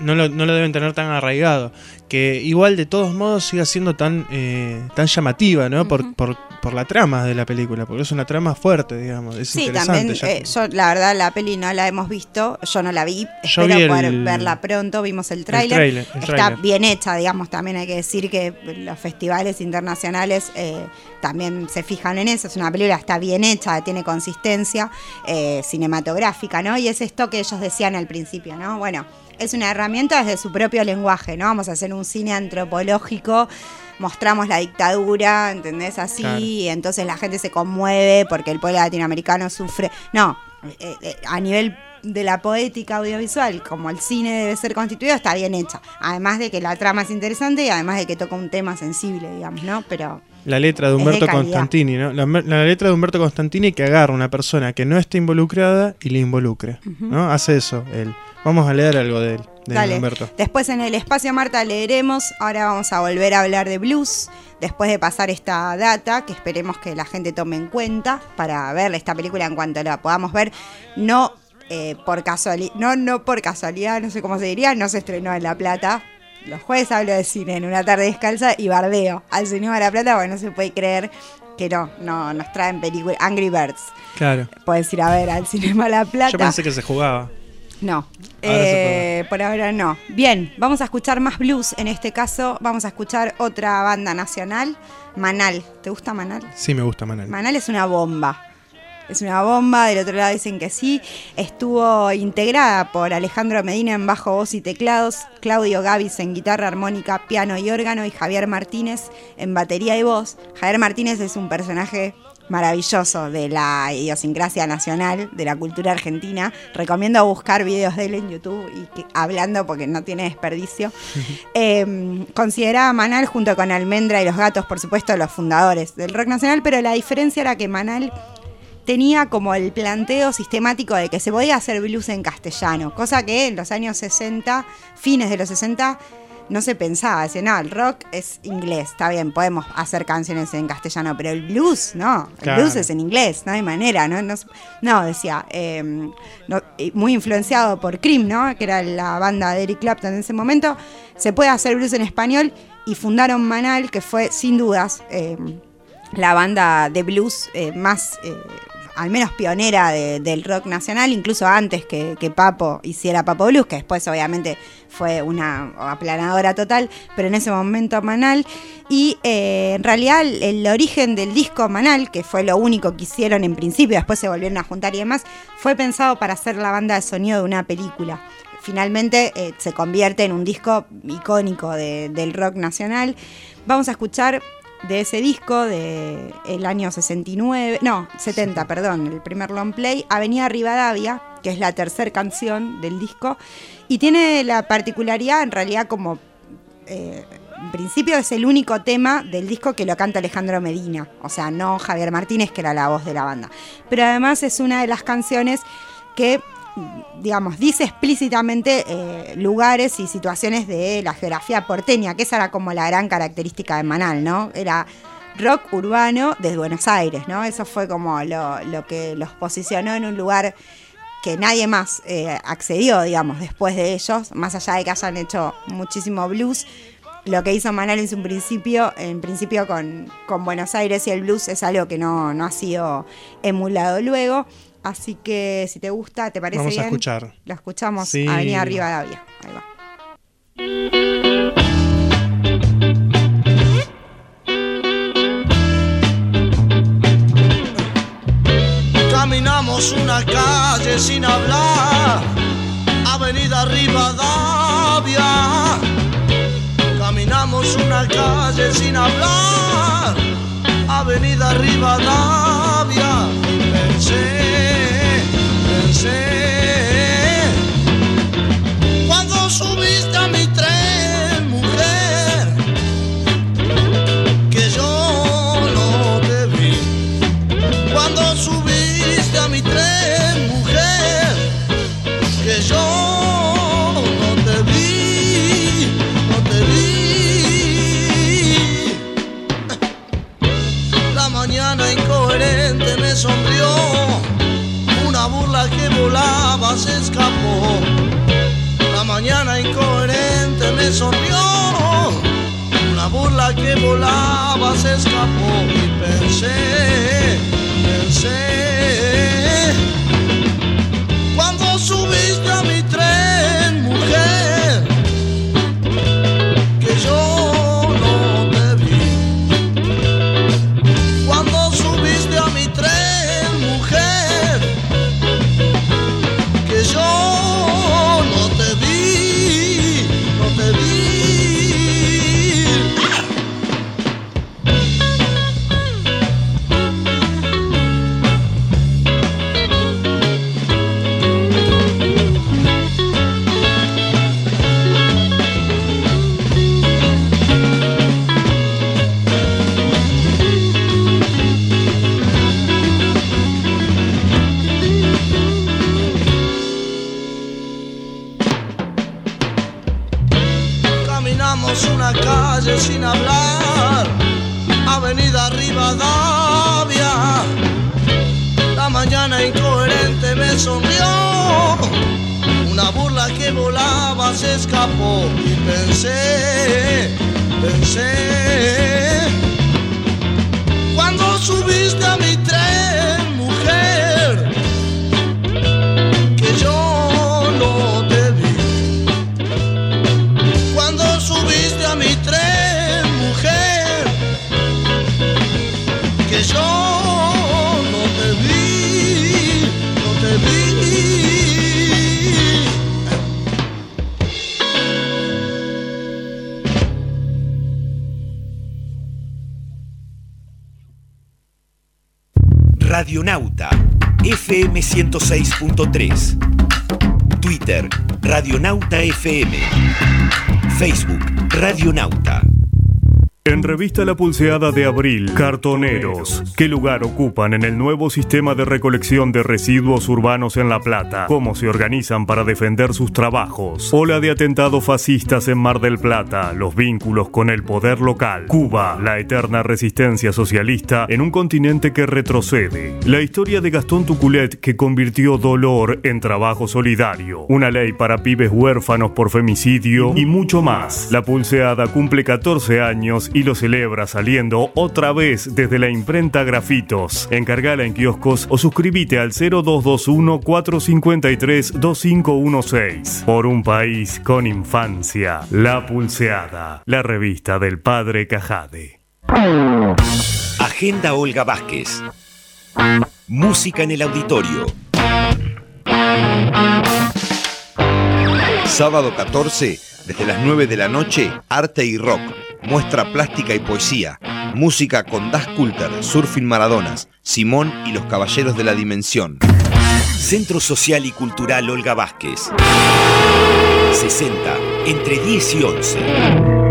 no lo deben tener tan arraigado. Que igual de todos modos siga siendo tan, eh, tan llamativa, ¿no? por, por, por la trama de la película, porque es una trama fuerte, digamos. Es Sí, interesante. también, eh, yo la verdad la peli no la hemos visto, yo no la vi, Yo espero vi el- poder verla pronto, vimos el tráiler, está bien hecha, digamos, también hay que decir que los festivales internacionales eh, también se fijan en eso, es una película, está bien hecha, tiene consistencia eh, cinematográfica, ¿no? Y es esto que ellos decían al principio, ¿no? Bueno, es una herramienta desde su propio lenguaje, ¿no? Vamos a hacer un cine antropológico, mostramos la dictadura, ¿entendés? Así, Claro. y entonces la gente se conmueve porque el pueblo latinoamericano sufre. No, eh, eh, a nivel de la poética audiovisual, como el cine debe ser constituido, está bien hecha. Además de que la trama es interesante y además de que toca un tema sensible, digamos, ¿no? Pero La letra de Humberto. Constantini, ¿no? La, la letra de Humberto Constantini que agarra a una persona que no está involucrada y le involucre, ¿no? Hace eso él. Vamos a leer algo de él, Dale. Humberto. Después en el espacio Marta leeremos, ahora vamos a volver a hablar de blues, después de pasar esta data que esperemos que la gente tome en cuenta para ver esta película en cuanto la podamos ver, no eh, por casualidad, no, no por casualidad, no sé cómo se diría, no se estrenó en La Plata. Los jueves hablo de cine en una tarde descalza y bardeo al cinema de La Plata, porque no se puede creer que no, no nos traen películas. Angry Birds. Claro. Puedes ir a ver al cinema La Plata. Yo pensé que se jugaba. No, Ahora Eh, por ahora no. Bien, vamos a escuchar más blues. En este caso, vamos a escuchar otra banda nacional, Manal. ¿Te gusta Manal? Sí, me gusta Manal. Manal es una bomba. Es una bomba, del otro lado dicen que sí. Estuvo integrada por Alejandro Medina en bajo, voz y teclados, Claudio Gavis en guitarra, armónica, piano y órgano y Javier Martínez en batería y voz. Javier Martínez es un personaje maravilloso de la idiosincrasia nacional, de la cultura argentina. Recomiendo buscar videos de él en YouTube y que- hablando porque no tiene desperdicio. Eh, consideraba a Manal junto con Almendra y los Gatos, por supuesto, los fundadores del rock nacional, pero la diferencia era que Manal tenía como el planteo sistemático de que se podía hacer blues en castellano, cosa que en los años 60, fines de los 60, no se pensaba. Decía, no, el rock es inglés, está bien, podemos hacer canciones en castellano, pero el blues, no, el Claro. blues es en inglés, no hay manera, ¿no? No, no, decía, eh, no, y muy influenciado por Cream, ¿no? Que era la banda de Eric Clapton en ese momento, se puede hacer blues en español y fundaron Manal, que fue sin dudas eh, la banda de blues eh, más, eh, al menos pionera de- del rock nacional, incluso antes que, Papo hiciera Papo Blues, que después obviamente fue una aplanadora total, pero en ese momento Manal. Y eh, en realidad el, origen del disco Manal, que fue lo único que hicieron en principio, después se volvieron a juntar y demás, fue pensado para ser la banda de sonido de una película finalmente eh, se convierte en un disco icónico de- del rock nacional. Vamos a escuchar de ese disco del el año 69, no, 70, perdón, el primer long play, Avenida Rivadavia, que es la tercera canción del disco, y tiene la particularidad, en realidad, como eh, en principio es el único tema del disco que lo canta Alejandro Medina, o sea, no Javier Martínez, que era la voz de la banda. Pero además es una de las canciones que, digamos, dice explícitamente eh, lugares y situaciones de la geografía porteña, que esa era como la gran característica de Manal, ¿no? Era rock urbano desde Buenos Aires, ¿no? Eso fue como lo, lo que los posicionó en un lugar que nadie más eh, accedió, digamos, después de ellos, más allá de que hayan hecho muchísimo blues. Lo que hizo Manal en su principio, en principio con, con Buenos Aires y el blues es algo que no, no ha sido emulado luego. Así que si te gusta, ¿te parece Vamos a bien? escuchar. Lo escuchamos, Sí. Avenida Rivadavia. Ahí va. Caminamos una calle sin hablar, Avenida Rivadavia. Caminamos una calle sin hablar, Avenida Rivadavia. Y pensé, cuando subiste que volaba se escapó y pensé, pensé. Pensé, 106.3 Twitter Radionauta FM Facebook Radionauta revista La Pulseada de Abril, cartoneros. ¿Qué lugar ocupan en el nuevo sistema de recolección de residuos urbanos en La Plata? ¿Cómo se organizan para defender sus trabajos? Ola de atentados fascistas en Mar del Plata, los vínculos con el poder local. Cuba, la eterna resistencia socialista en un continente que retrocede. La historia de Gastón Tuculet que convirtió dolor en trabajo solidario. Una ley para pibes huérfanos por femicidio y mucho más. La Pulseada cumple 14 años y lo celebra saliendo otra vez desde la imprenta Grafitos. Encargala en kioscos o suscríbete al 0221 453 2516. Por un país con infancia. La Pulseada, la revista del padre Cajade. Agenda Olga Vázquez Música en el auditorio Sábado 14, desde las 9 de la noche, arte y rock, muestra plástica y poesía, música con Das Kulter, Surfing Maradonas, Simón y los Caballeros de la Dimensión. Centro Social y Cultural Olga Vázquez 60 entre 10 y 11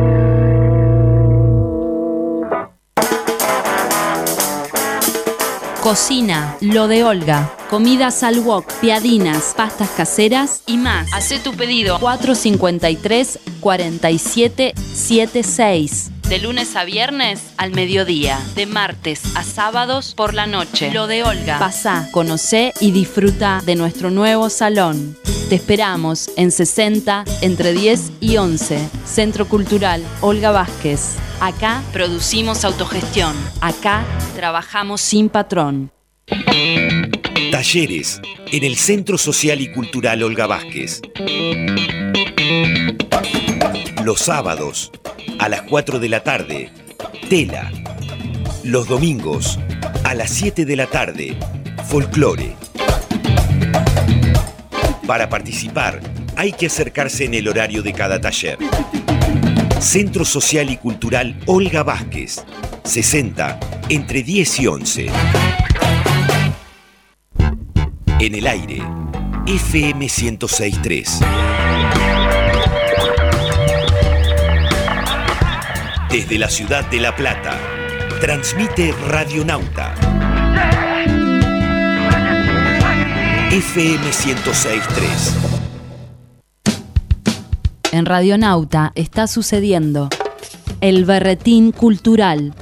Cocina, lo de Olga. Comidas al wok, piadinas, pastas caseras y más. Hacé tu pedido 453 4776. De lunes a viernes al mediodía. De martes a sábados por la noche. Lo de Olga. Pasá, conocé y disfruta de nuestro nuevo salón. Te esperamos en 60 entre 10 y 11. Centro Cultural Olga Vázquez. Acá producimos autogestión. Acá trabajamos sin patrón. Talleres en el Centro Social y Cultural Olga Vázquez. Los sábados a las 4 de la tarde, tela. Los domingos a las 7 de la tarde, folclore. Para participar hay que acercarse en el horario de cada taller. Centro Social y Cultural Olga Vázquez, 60 entre 10 y 11. En el aire, FM 1063. Desde la ciudad de La Plata, transmite Radionauta. FM 1063. En Radionauta está sucediendo el berretín cultural.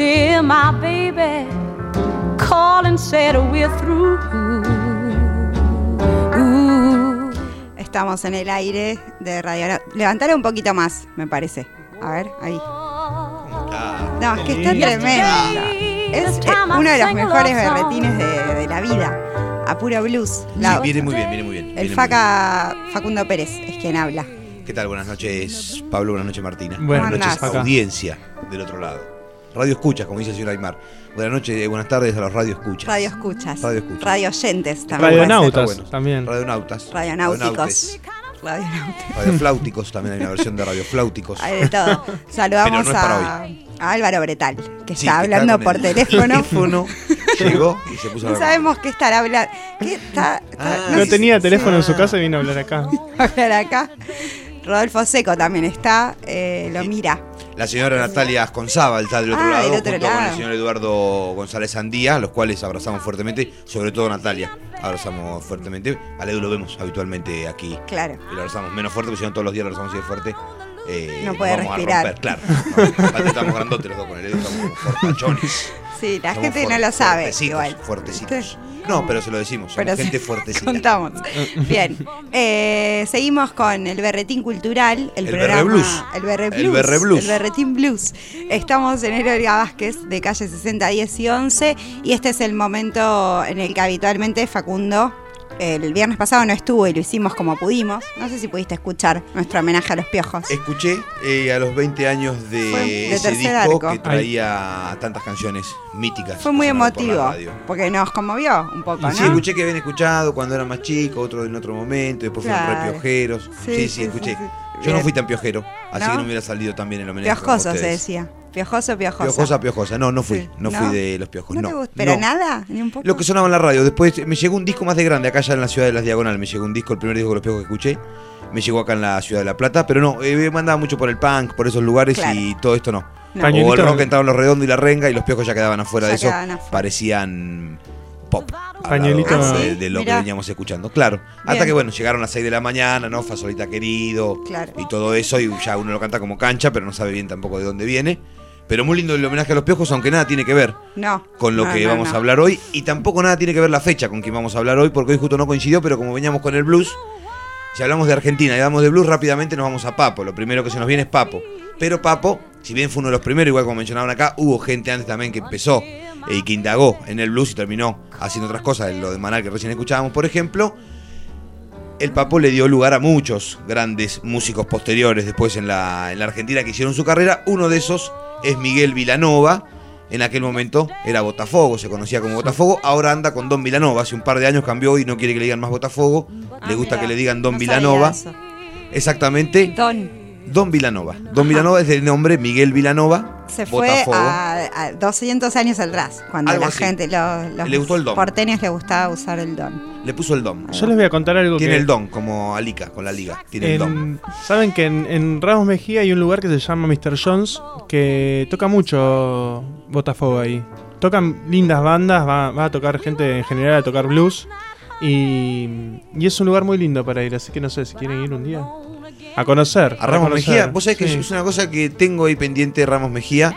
Until my baby called and said we're through. Ooh. Estamos en el aire de Radio Levantala un poquito más, me parece. A ver, ahí. No, es que está tremenda. Es eh, uno de los mejores berretines de, de la vida. A puro blues. La- Sí, viene muy bien, viene muy bien. el Faca Facundo Pérez es quien habla. ¿Qué tal? Buenas noches, Pablo. Buenas noches, Martina. Buenas noches, noches, Faca. audiencia del otro lado. Radio escuchas, como dice el señor Aymar. Buenas noches, eh, buenas tardes a los radio escuchas. Radio escuchas. Radio escuchas. Radio oyentes también. ser. Radionautas Está también. Radionautas. Radionáuticos. Radionáuticos. Radiofláuticos, también hay una versión de radiofláuticos. Hay de todo. Saludamos no a, a Álvaro Bretal, que Sí, está que hablando por el teléfono. teléfono, Llegó y se puso a No hablar. sabemos qué estará hablando. ¿Qué está, está- Ah. No tenía teléfono en su casa y vino a hablar acá. hablar acá. Rodolfo Seco también está, eh, lo mira. La señora Natalia Asconzábal está del otro Ah, lado, otro junto con el señor Eduardo González Andía, los cuales abrazamos fuertemente, sobre todo Natalia, abrazamos fuertemente. A Edu lo vemos habitualmente aquí. Claro. Y lo abrazamos menos fuerte, porque si no todos los días lo abrazamos así de fuerte. Eh, No puede respirar. Claro. No, estamos grandotes los dos con el Edu, estamos fortachones. Sí, la gente no lo sabe. Fuertecitos, Igual. fuertecitos. No, pero se lo decimos, somos Pero gente fuertecita. Contamos. Bien. Eh, seguimos con el berretín cultural, el, El programa. Blues. El berre El blues. Berre Blues. El berretín blues. Estamos en el Olga Vázquez de calle 60, 10 y 11. Y este es el momento en el que habitualmente Facundo. El viernes pasado no estuvo y lo hicimos como pudimos. No sé si pudiste escuchar nuestro homenaje a los piojos. Escuché eh, a los 20 años de, de ese disco arco. que traía tantas canciones míticas. Fue muy por emotivo, porque nos conmovió un poco, Y ¿no? sí, escuché que habían escuchado cuando era más chico, otro en otro momento, después fueron Claro. re piojeros. Sí, Sí, sí, sí, escuché. Yo no fui tan piojero, así ¿No? que no me hubiera salido tan bien el homenaje. Piojoso se decía. Piojoso, piojosa. Piojosa, piojosa. No, no fui. Sí. No, ¿No? fui de los piojos. ¿No No. te gusta? ¿Pero no. nada? ¿Ni un poco? Lo que sonaba en la radio. Después me llegó un disco más de grande, acá ya en la ciudad de las Diagonales. Me llegó un disco, el primer disco de los piojos que escuché. Me llegó acá en la ciudad de La Plata, pero no, eh, me andaba mucho por el punk, por esos lugares Claro. y todo esto no. No. O el rock entraba en los redondos y la renga y los piojos ya quedaban afuera Ya de eso. afuera. Parecían pop. Pañuelito. Ah, de, ¿sí? de lo Mirá. que veníamos escuchando. Claro. Hasta que bueno, llegaron las 6 de la mañana, ¿no? Fasolita querido. Claro. Y todo eso. Y ya uno lo canta como cancha, pero no sabe bien tampoco de dónde viene. Pero muy lindo el homenaje a los piojos, aunque nada tiene que ver No. con lo No, que no, vamos a hablar hoy. Y tampoco nada tiene que ver la fecha con quien vamos a hablar hoy, porque hoy justo no coincidió, pero como veníamos con el blues, si hablamos de Argentina y hablamos de blues, rápidamente nos vamos a Papo. Lo primero que se nos viene es Papo. Pero Papo, si bien fue uno de los primeros, igual como mencionaban acá, hubo gente antes también que empezó eh, y que indagó en el blues y terminó haciendo otras cosas, lo de Manal que recién escuchábamos, por ejemplo. El Papo le dio lugar a muchos grandes músicos posteriores después en la, en la Argentina que hicieron su carrera. Uno de esos es Miguel Vilanova. En aquel momento era Botafogo, se conocía como Botafogo. Ahora anda con Don Vilanova. Hace un par de años cambió y no quiere que le digan más Botafogo. le gusta Ah, mira, que le digan Don no Vilanova. Exactamente, Don Don Vilanova. Don Vilanova es el nombre Miguel Vilanova. se fue a, a 200 años atrás, cuando Algo la así. gente, los, los Le gustó el don. porteños les gustaba usar el don. Le puso el Don. Yo les voy a contar algo Tiene que. el Don, como Alica, con la liga. Tiene el Don. en- Saben que en, en Ramos Mejía hay un lugar que se llama Mr. Jones que toca mucho Botafogo ahí. Tocan lindas bandas, va, va a tocar gente en general a tocar blues. Y, y es un lugar muy lindo para ir, así que no sé si quieren ir un día. A conocer. A Ramos conocer. Mejía, vos sabés que Sí. es una cosa que tengo ahí pendiente de Ramos Mejía.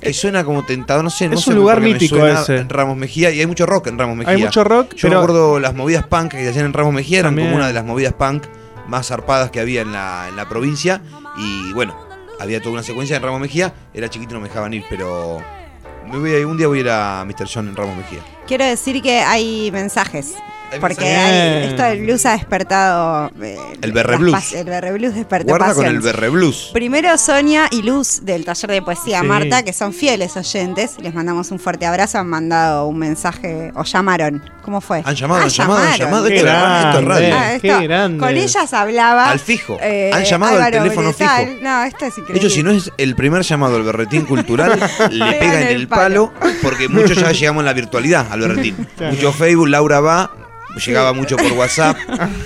Que suena como tentado, no sé. no Es sé un por lugar me mítico suena ese. en Ramos Mejía y hay mucho rock en Ramos Mejía. Hay mucho rock, Yo me pero acuerdo las movidas punk que se hacían en Ramos Mejía, eran También. como una de las movidas punk más zarpadas que había en la, en la provincia. Y bueno, había toda una secuencia en Ramos Mejía. Era chiquito y no me dejaban ir, pero me voy a- un día voy a ir a Mr. John en Ramos Mejía. Quiero decir que hay mensajes. Hay porque mensajes. hay- esto del blues ha despertado. eh, El berre blues. pas- El berre blues despertó Guarda con el berre blues. Primero Sonia y Luz del taller de poesía Sí. Marta, que son fieles oyentes. Les mandamos un fuerte abrazo. Han mandado un mensaje o llamaron. ¿Cómo fue? Han llamado, Ah, han llamado, han llamado. Qué Esto es esto grande. Ah, esto- Qué grande. Con ellas hablaba. Al fijo. eh, Han llamado al teléfono Bretal. fijo. No, esto es De increíble. hecho, si no es el primer llamado al berretín cultural, le Pegan en el el palo, porque muchos ya llegamos en la virtualidad al berretín. Claro. Mucho Facebook, Laura va, llegaba mucho por WhatsApp.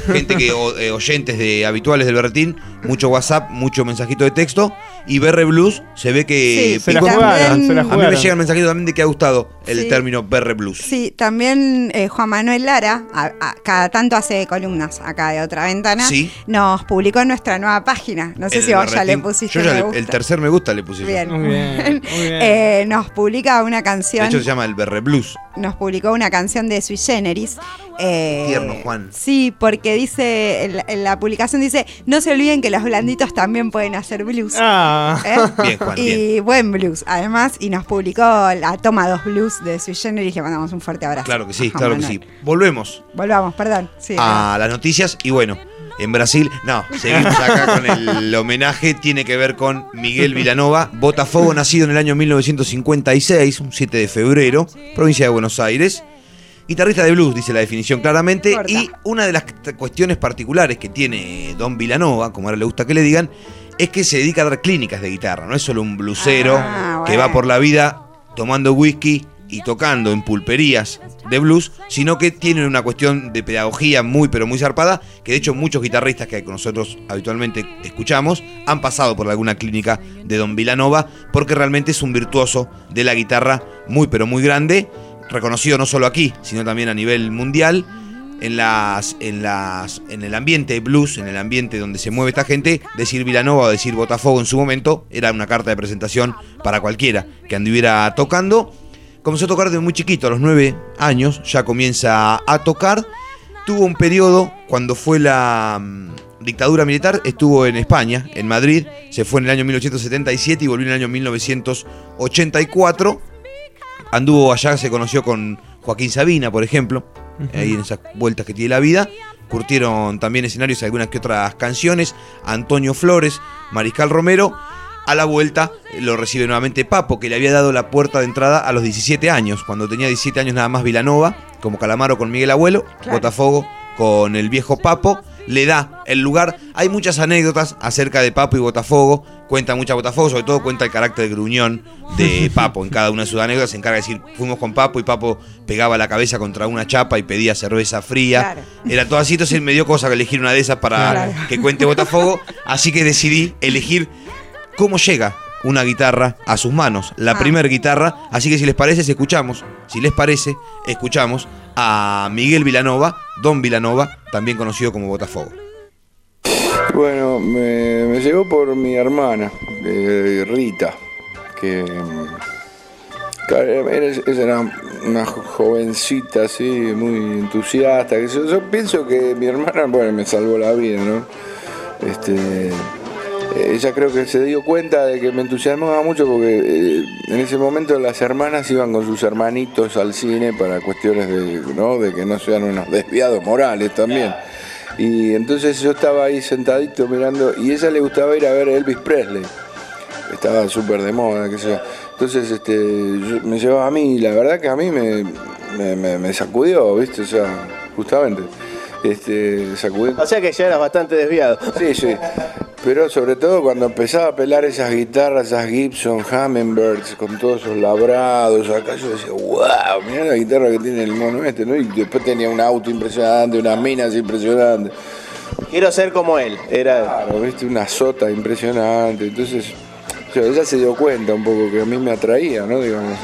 gente que, o- eh, oyentes de habituales del berretín, mucho WhatsApp, mucho mensajito de texto. Y Berre Blues se ve que Sí, se la picó- jugaron, se la A mí me llega el mensajito también de que ha gustado el Sí. término Berre Blues. Sí, también eh, Juan Manuel Lara, a- a- cada tanto hace columnas acá de otra ventana, Sí. nos publicó en nuestra nueva página. No sé El si vos ya le pusiste Yo ya me le- gusta. el tercer me gusta le yo. Bien. Muy bien, muy bien. Eh, nos publica una De canción, hecho se llama el Berre Blues. nos publicó una canción de Sui Generis. eh, Tierno, Juan. Sí, porque dice, en la, en la publicación dice, no se olviden que los blanditos también pueden hacer blues. Ah. ¿Eh? Bien, Juan, y bien. buen blues, además, y nos publicó la toma 2 blues de Sui Generis, le mandamos un fuerte abrazo. Claro que sí, claro que sí. Volvemos Volvamos, perdón. Sí, a las noticias y bueno, en Brasil, no, seguimos acá con el homenaje, tiene que ver con Miguel Vilanova, Botafogo, nacido en el año 1956, un 7 de febrero, provincia de Buenos Aires. Guitarrista de blues, dice la definición claramente, y una de las cuestiones particulares que tiene Don Vilanova, como ahora le gusta que le digan, es que se dedica a dar clínicas de guitarra, no es solo un blusero Ah, que va por la vida tomando whisky y tocando en pulperías de blues, sino que tiene una cuestión de pedagogía muy pero muy zarpada, que de hecho muchos guitarristas que nosotros habitualmente escuchamos han pasado por alguna clínica de Don Vilanova, porque realmente es un virtuoso de la guitarra muy pero muy grande, reconocido no solo aquí, sino también a nivel mundial. En, las, en, las, en el ambiente blues, en el ambiente donde se mueve esta gente, decir Vilanova o decir Botafogo en su momento era una carta de presentación para cualquiera que anduviera tocando. Comenzó a tocar desde muy chiquito, a los nueve años, ya comienza a tocar. Tuvo un periodo cuando fue la mm, dictadura militar, estuvo en España, en Madrid, se fue en el año 1877 y volvió en el año 1984. Anduvo allá, se conoció con Joaquín Sabina, por ejemplo, ahí en esas vueltas que tiene la vida. Curtieron también escenarios algunas que otras canciones. Antonio Flores, Mariscal Romero. A la vuelta eh, lo recibe nuevamente Papo, que le había dado la puerta de entrada a los 17 años, cuando tenía 17 años nada más Vilanova, como Calamaro con Miguel Abuelo, Claro. Botafogo con el viejo Papo, le da el lugar. Hay muchas anécdotas acerca de Papo y Botafogo, cuenta mucha Botafogo, sobre todo cuenta el carácter gruñón de Papo en cada una de sus anécdotas, se encarga de decir, fuimos con Papo y Papo pegaba la cabeza contra una chapa y pedía cerveza fría. Claro. Era todo así, entonces me dio cosa que elegir una de esas para Claro. que cuente Botafogo, así que decidí elegir cómo llega una guitarra a sus manos, la Ah. primer guitarra, así que si les parece, escuchamos, si les parece, escuchamos a Miguel Vilanova, Don Vilanova, también conocido como Botafogo. Bueno, me, me llegó por mi hermana, eh, Rita, que mm, ella era una jo- jovencita así, muy entusiasta. que yo, yo pienso que mi hermana, bueno, me salvó la vida, ¿no? Este, ella creo que se dio cuenta de que me entusiasmaba mucho porque eh, en ese momento las hermanas iban con sus hermanitos al cine para cuestiones de, ¿no? de que no sean unos desviados morales también. Y entonces yo estaba ahí sentadito mirando y a ella le gustaba ir a ver a Elvis Presley. Estaba súper de moda, qué sé yo. Entonces este, yo- me llevaba a mí y la verdad que a mí me, me, me- me sacudió, ¿viste? O sea, justamente. Este, sacudió. O sea que ya eras bastante desviado. Sí, sí. Pero sobre todo cuando empezaba a pelar esas guitarras, esas Gibson, Hummingbirds, con todos esos labrados, acá yo decía, wow, mirá la guitarra que tiene el mono este, ¿no? Y después tenía un auto impresionante, unas minas impresionantes. Quiero ser como él. Era. Claro, viste, una sota impresionante. Entonces, o sea, ella se dio cuenta un poco que a mí me atraía, ¿no? Digamos.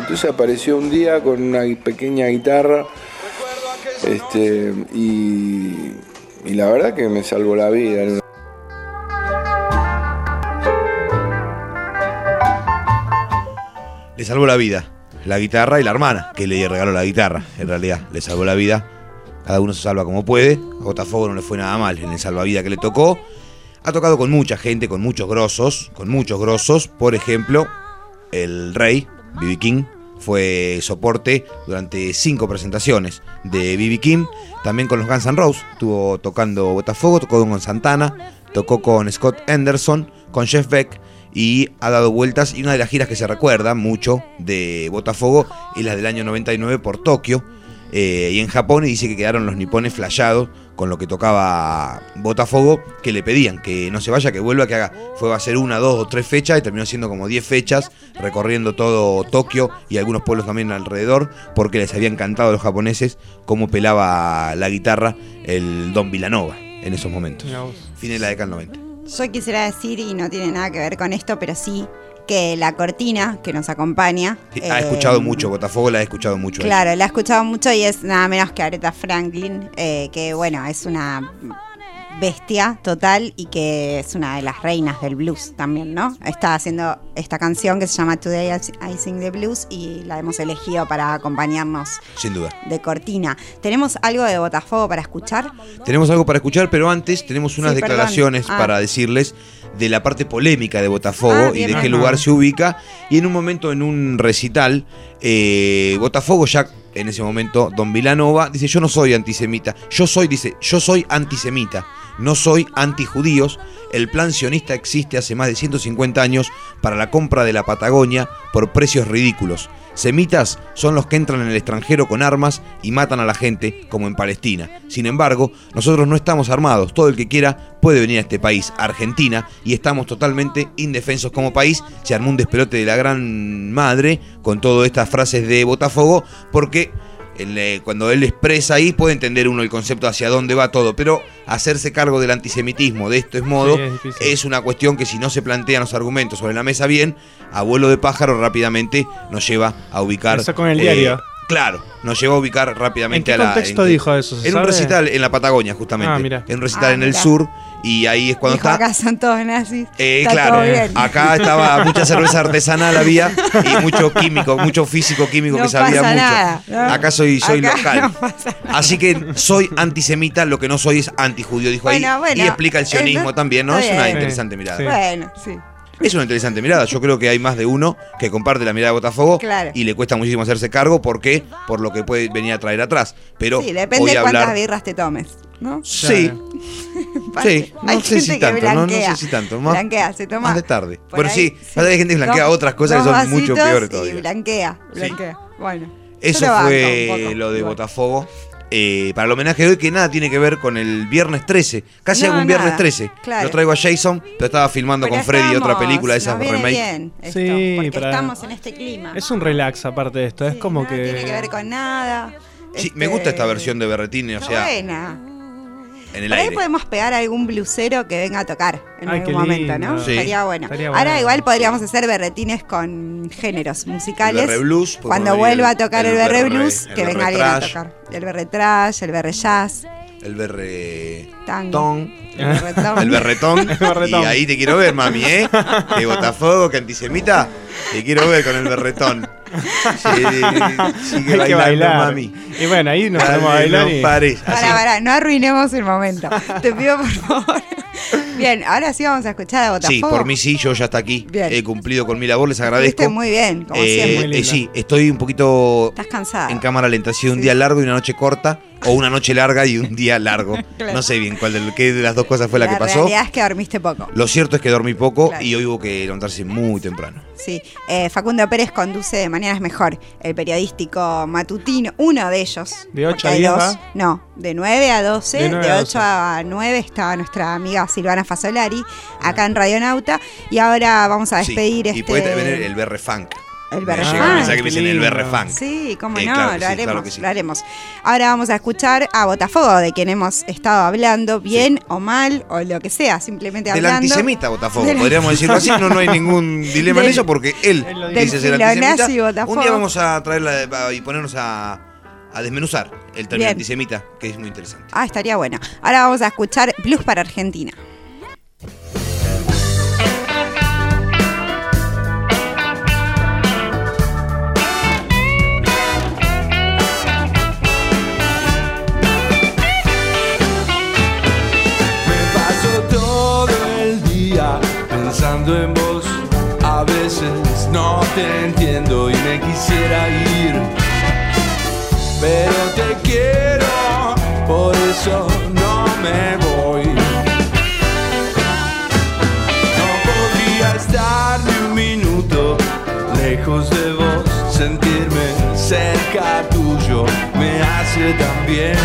Entonces apareció un día con una pequeña guitarra. Este, y, y la verdad que me salvó la vida. Le salvó la vida, la guitarra y la hermana, que le regaló la guitarra, en realidad, le salvó la vida. Cada uno se salva como puede. A Botafogo no le fue nada mal en el salvavidas que le tocó. Ha tocado con mucha gente, con muchos grosos, con muchos grosos. Por ejemplo, el rey, B.B. King, fue soporte durante cinco presentaciones de B.B. King. También con los Guns N' Roses, estuvo tocando Botafogo, tocó con Santana, tocó con Scott Anderson, con Jeff Beck y ha dado vueltas. Y una de las giras que se recuerda mucho de Botafogo es la del año 99 por Tokio. eh, y en Japón y dice que quedaron los nipones flayados con lo que tocaba Botafogo, que le pedían que no se vaya, que vuelva, que haga. Fue a hacer una, dos o tres fechas y terminó siendo como 10 fechas, recorriendo todo Tokio y algunos pueblos también alrededor, porque les había encantado a los japoneses cómo pelaba la guitarra el Don Villanova en esos momentos. Fin de la década del 90. Yo quisiera decir, y no tiene nada que ver con esto, pero sí que la cortina que nos acompaña. Ha eh, escuchado mucho, Botafogo la ha escuchado mucho. Claro, la ha escuchado mucho y es nada menos que Aretha Franklin, eh, que bueno, es una bestia total y que es una de las reinas del blues también, ¿no? Está haciendo esta canción que se llama Today I Sing the Blues y la hemos elegido para acompañarnos Sin duda. de cortina. ¿Tenemos algo de Botafogo para escuchar? Tenemos algo para escuchar, pero antes tenemos unas Sí, declaraciones Ah. para decirles de la parte polémica de Botafogo Ah, y de qué lugar se ubica. Y en un momento, en un recital, eh, Botafogo ya en ese momento, Don Vilanova dice, yo no soy antisemita, yo soy, dice, yo soy antisemita, no soy antijudíos. El plan sionista existe hace más de 150 años para la compra de la Patagonia por precios ridículos. Semitas son los que entran en el extranjero con armas y matan a la gente, como en Palestina. Sin embargo, nosotros no estamos armados. Todo el que quiera puede venir a este país, Argentina, y estamos totalmente indefensos como país. Se armó un despelote de la gran madre con todas estas frases de Botafogo, porque cuando él expresa ahí puede entender uno el concepto hacia dónde va todo, pero hacerse cargo del antisemitismo de este modo Sí, es una cuestión que si no se plantean los argumentos sobre la mesa bien, abuelo de pájaro rápidamente nos lleva a ubicar. Eso con el eh, diario. Claro, nos lleva a ubicar rápidamente ¿En qué a la. contexto en- dijo eso? ¿Se En un recital en la Patagonia, justamente. Ah, mira. En un recital Ah, en el sur, y ahí es cuando Dijo, está. acá son todos nazis. Eh, Está claro, todo bien. acá estaba mucha cerveza artesanal había y mucho químico, mucho físico químico No que sabía pasa mucho. nada, ¿no? Acá soy, soy Acá local. no pasa Así que soy antisemita, lo que no soy es antijudío, dijo ahí. Bueno, y explica el sionismo eso también, ¿no? Es una interesante mirada. Bueno, sí. Es una interesante mirada. Yo creo que hay más de uno que comparte la mirada de Botafogo Claro. y le cuesta muchísimo hacerse cargo porque por lo que puede venir a traer atrás. Pero Sí, depende de cuántas hablar. birras te tomes, ¿no? Sí, sí, no sé si tanto, no, no blanquea. sé si tanto. Más, Blanquea, se toma. más de tarde. por Bueno, ahí, sí, pasa que hay gente que blanquea Dos- otras cosas que son mucho peores Y todavía. blanquea, blanquea. Bueno. Eso fue lo de igual. Botafogo. Eh, para el homenaje de hoy, que nada tiene que ver con el viernes 13. Casi No, hago un viernes nada, 13. claro. Lo traigo a Jason, pero estaba filmando Pero con Freddy otra película de esas remake. esto, Sí, porque para- estamos en este clima. Es un relax aparte de esto. Es como no que. tiene que ver con nada. Sí, Este, me gusta esta versión de Berretini, o está sea, buena. En el Por ahí podemos pegar a algún blusero que venga a tocar en Ay, algún momento, lindo. ¿no? Sí. Estaría bueno. Estaría Ahora bueno. igual podríamos hacer berretines con géneros musicales. El berre blues, Cuando vuelva el- a tocar el el, berre blues, el que venga alguien a tocar. El berre trash, el berre jazz, El berre. tango. Ton. El berretón. El berretón. El berretón. Y ahí te quiero ver, mami, ¿eh? Que Botafogo, que antisemita. Te quiero ver con el berretón. Sí, sigue Hay que bailar. mami. Y bueno, ahí nos ponemos a bailar. no y- pares. Así. Para, para, no arruinemos el momento. Te pido por favor. Bien, ahora sí vamos a escuchar a Botafogo. Sí, por mí sí, yo ya está aquí. Bien. He cumplido con mi labor, les agradezco. Estuviste muy bien, como Eh, siempre. Muy eh, sí, estoy un poquito Estás cansada. en cámara lenta. Ha sido un día largo y una noche corta, o una noche larga y un día largo. Claro. No sé bien cuál de, qué de las dos cosas fue la, que pasó. realidad es que dormiste poco. Lo cierto es que dormí poco Claro. y hoy hubo que levantarse muy temprano. Sí, eh, Facundo Pérez conduce de Mañana es Mejor, el periodístico matutino, uno de ellos. De ocho porque a hay diez, dos. ¿va? No, de 9 a 12, De de, nueve a 8 a 9 estaba nuestra amiga Silvana Fasolari, acá en Radionauta, y ahora vamos a Sí, despedir Y este... puede venir el berre funk. El Me berre llega funk. un mensaje que me Qué dicen el lindo. berre funk. Sí, cómo Eh, no, claro lo sí, haremos, claro que sí. lo haremos. Ahora vamos a escuchar a Botafogo, de quien hemos estado hablando, bien o mal, o lo que sea, simplemente Del hablando. antisemita Botafogo, Del- podríamos decirlo así, no, no hay ningún dilema en Del- eso porque él dice. ser Del antisemita. Botafogo. Un día vamos a traerla y ponernos a, a desmenuzar el término Bien. antisemita, que es muy interesante. Ah, estaría bueno. Ahora vamos a escuchar Blues para Argentina. pensando en vos. A veces no te entiendo y me quisiera ir. Pero te quiero, por eso no me voy. No podría estar ni un minuto lejos de vos. Sentirme cerca tuyo me hace tan bien.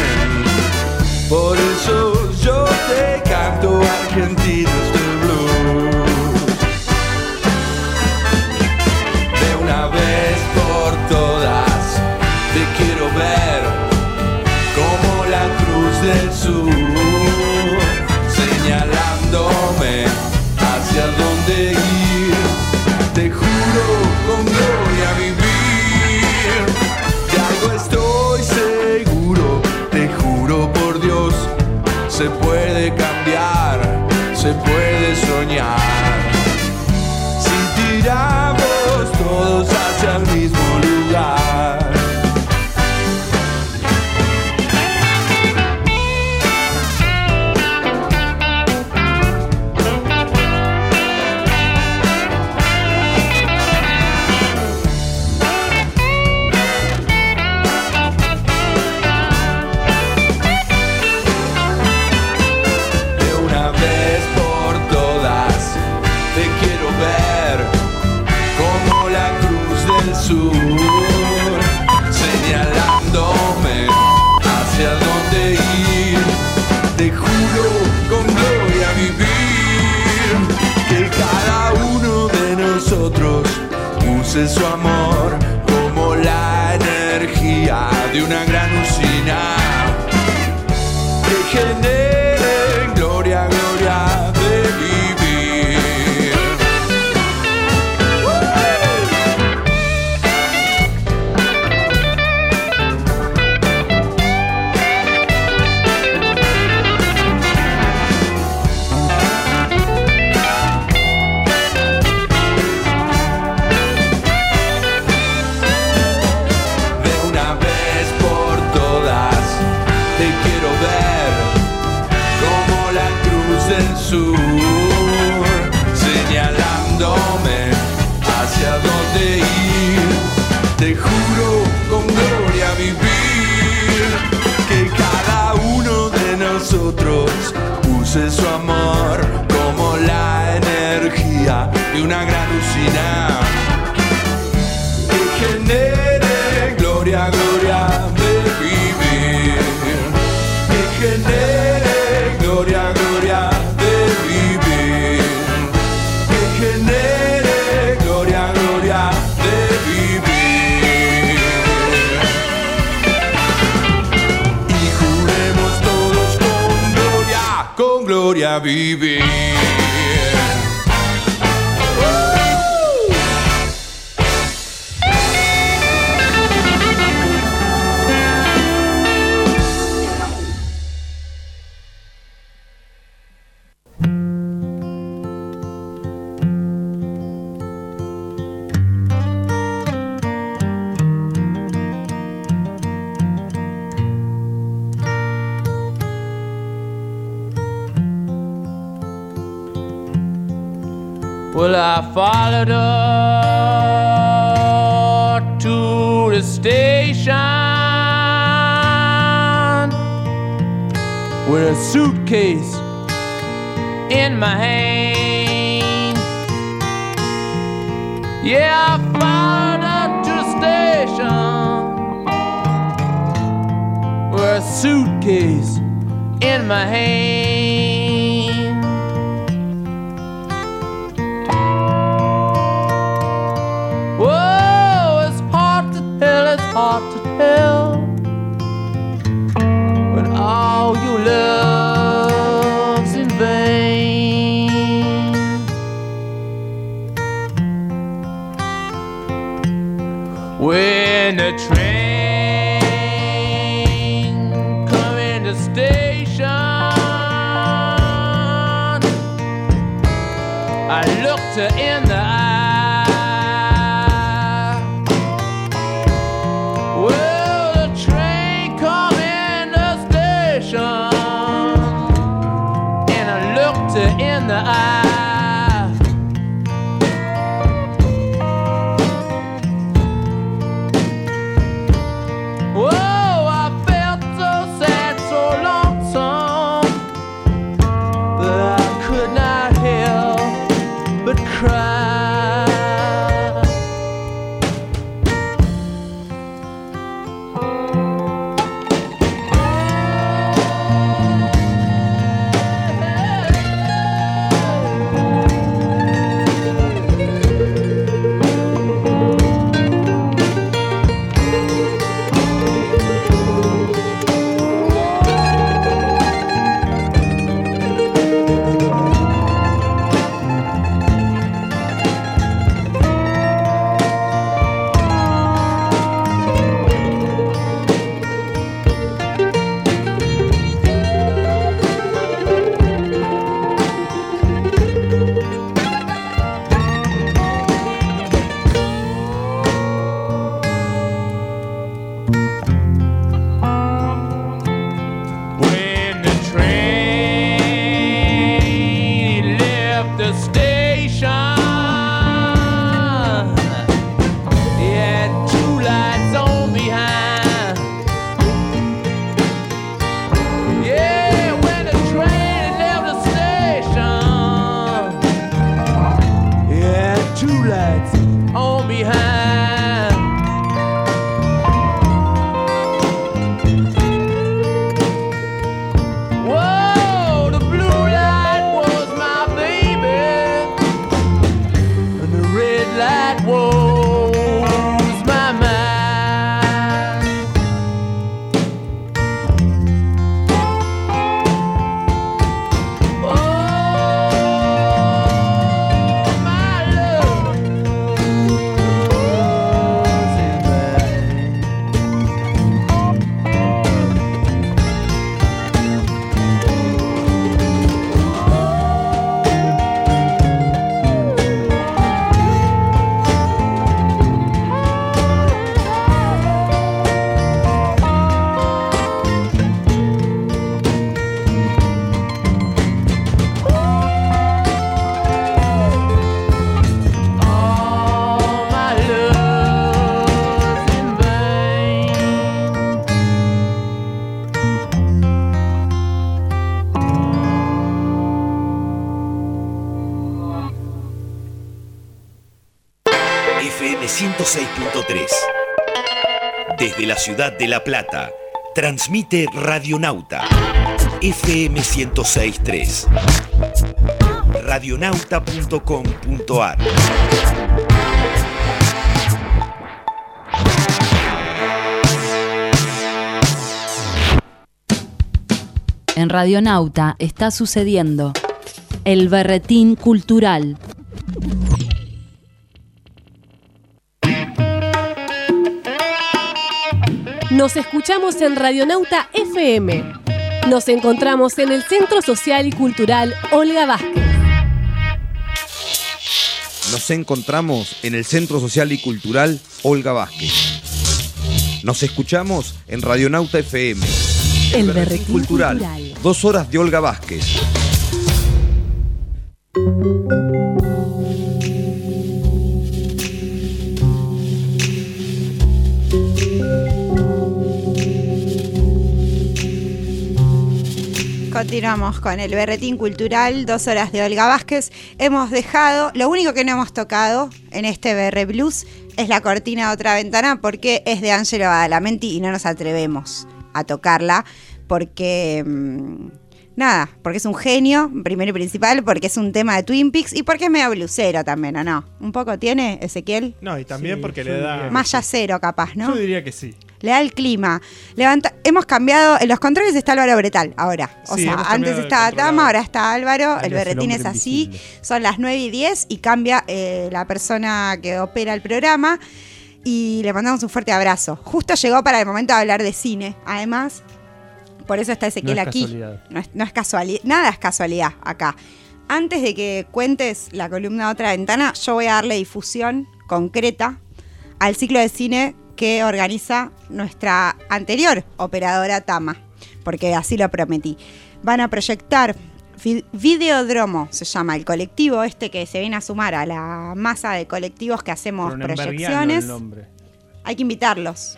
Por eso yo te canto argentino. todas. Te quiero ver como la cruz del sur, señalándome hacia donde ce soir. luce su amor como la energía de una gran Habibi. De La Plata, transmite Radionauta FM 106.3. Radionauta.com.ar En Radionauta está sucediendo el berretín cultural. Nos escuchamos en Radionauta FM. Nos encontramos en el Centro Social y Cultural Olga Vázquez. Nos encontramos en el Centro Social y Cultural Olga Vázquez. Nos escuchamos en Radionauta FM. El berretín Cultural. cultural. Dos horas de Olga Vázquez. Continuamos con el berretín cultural, dos horas de Olga Vázquez. Hemos dejado, lo único que no hemos tocado en este BR Blues es la cortina de otra ventana porque es de Angelo Badalamenti y no nos atrevemos a tocarla porque, mm, nada, porque es un genio, primero y principal, porque es un tema de Twin Peaks y porque es medio blusero también, ¿o no? ¿Un poco tiene Ezequiel? No, y también Sí, porque le da. Más yacero capaz, ¿no? Yo diría que sí. Le da el clima. Levanta, hemos cambiado, en los controles está Álvaro Bretal ahora. O Sí, sea, antes estaba. Tama, ahora está Álvaro. Alias el berretín es así. invisible. Son las 9 y 10 y cambia eh, la persona que opera el programa. Y le mandamos un fuerte abrazo. Justo llegó para el momento de hablar de cine. Además, por eso está Ezequiel No es aquí. casualidad. No es, no es casualidad. Nada es casualidad acá. Antes de que cuentes la columna otra ventana, yo voy a darle difusión concreta al ciclo de cine que organiza nuestra anterior operadora Tama, porque así lo prometí. Van a proyectar Vi- Videodromo, se llama el colectivo este que se viene a sumar a la masa de colectivos que hacemos proyecciones. el nombre. Hay que invitarlos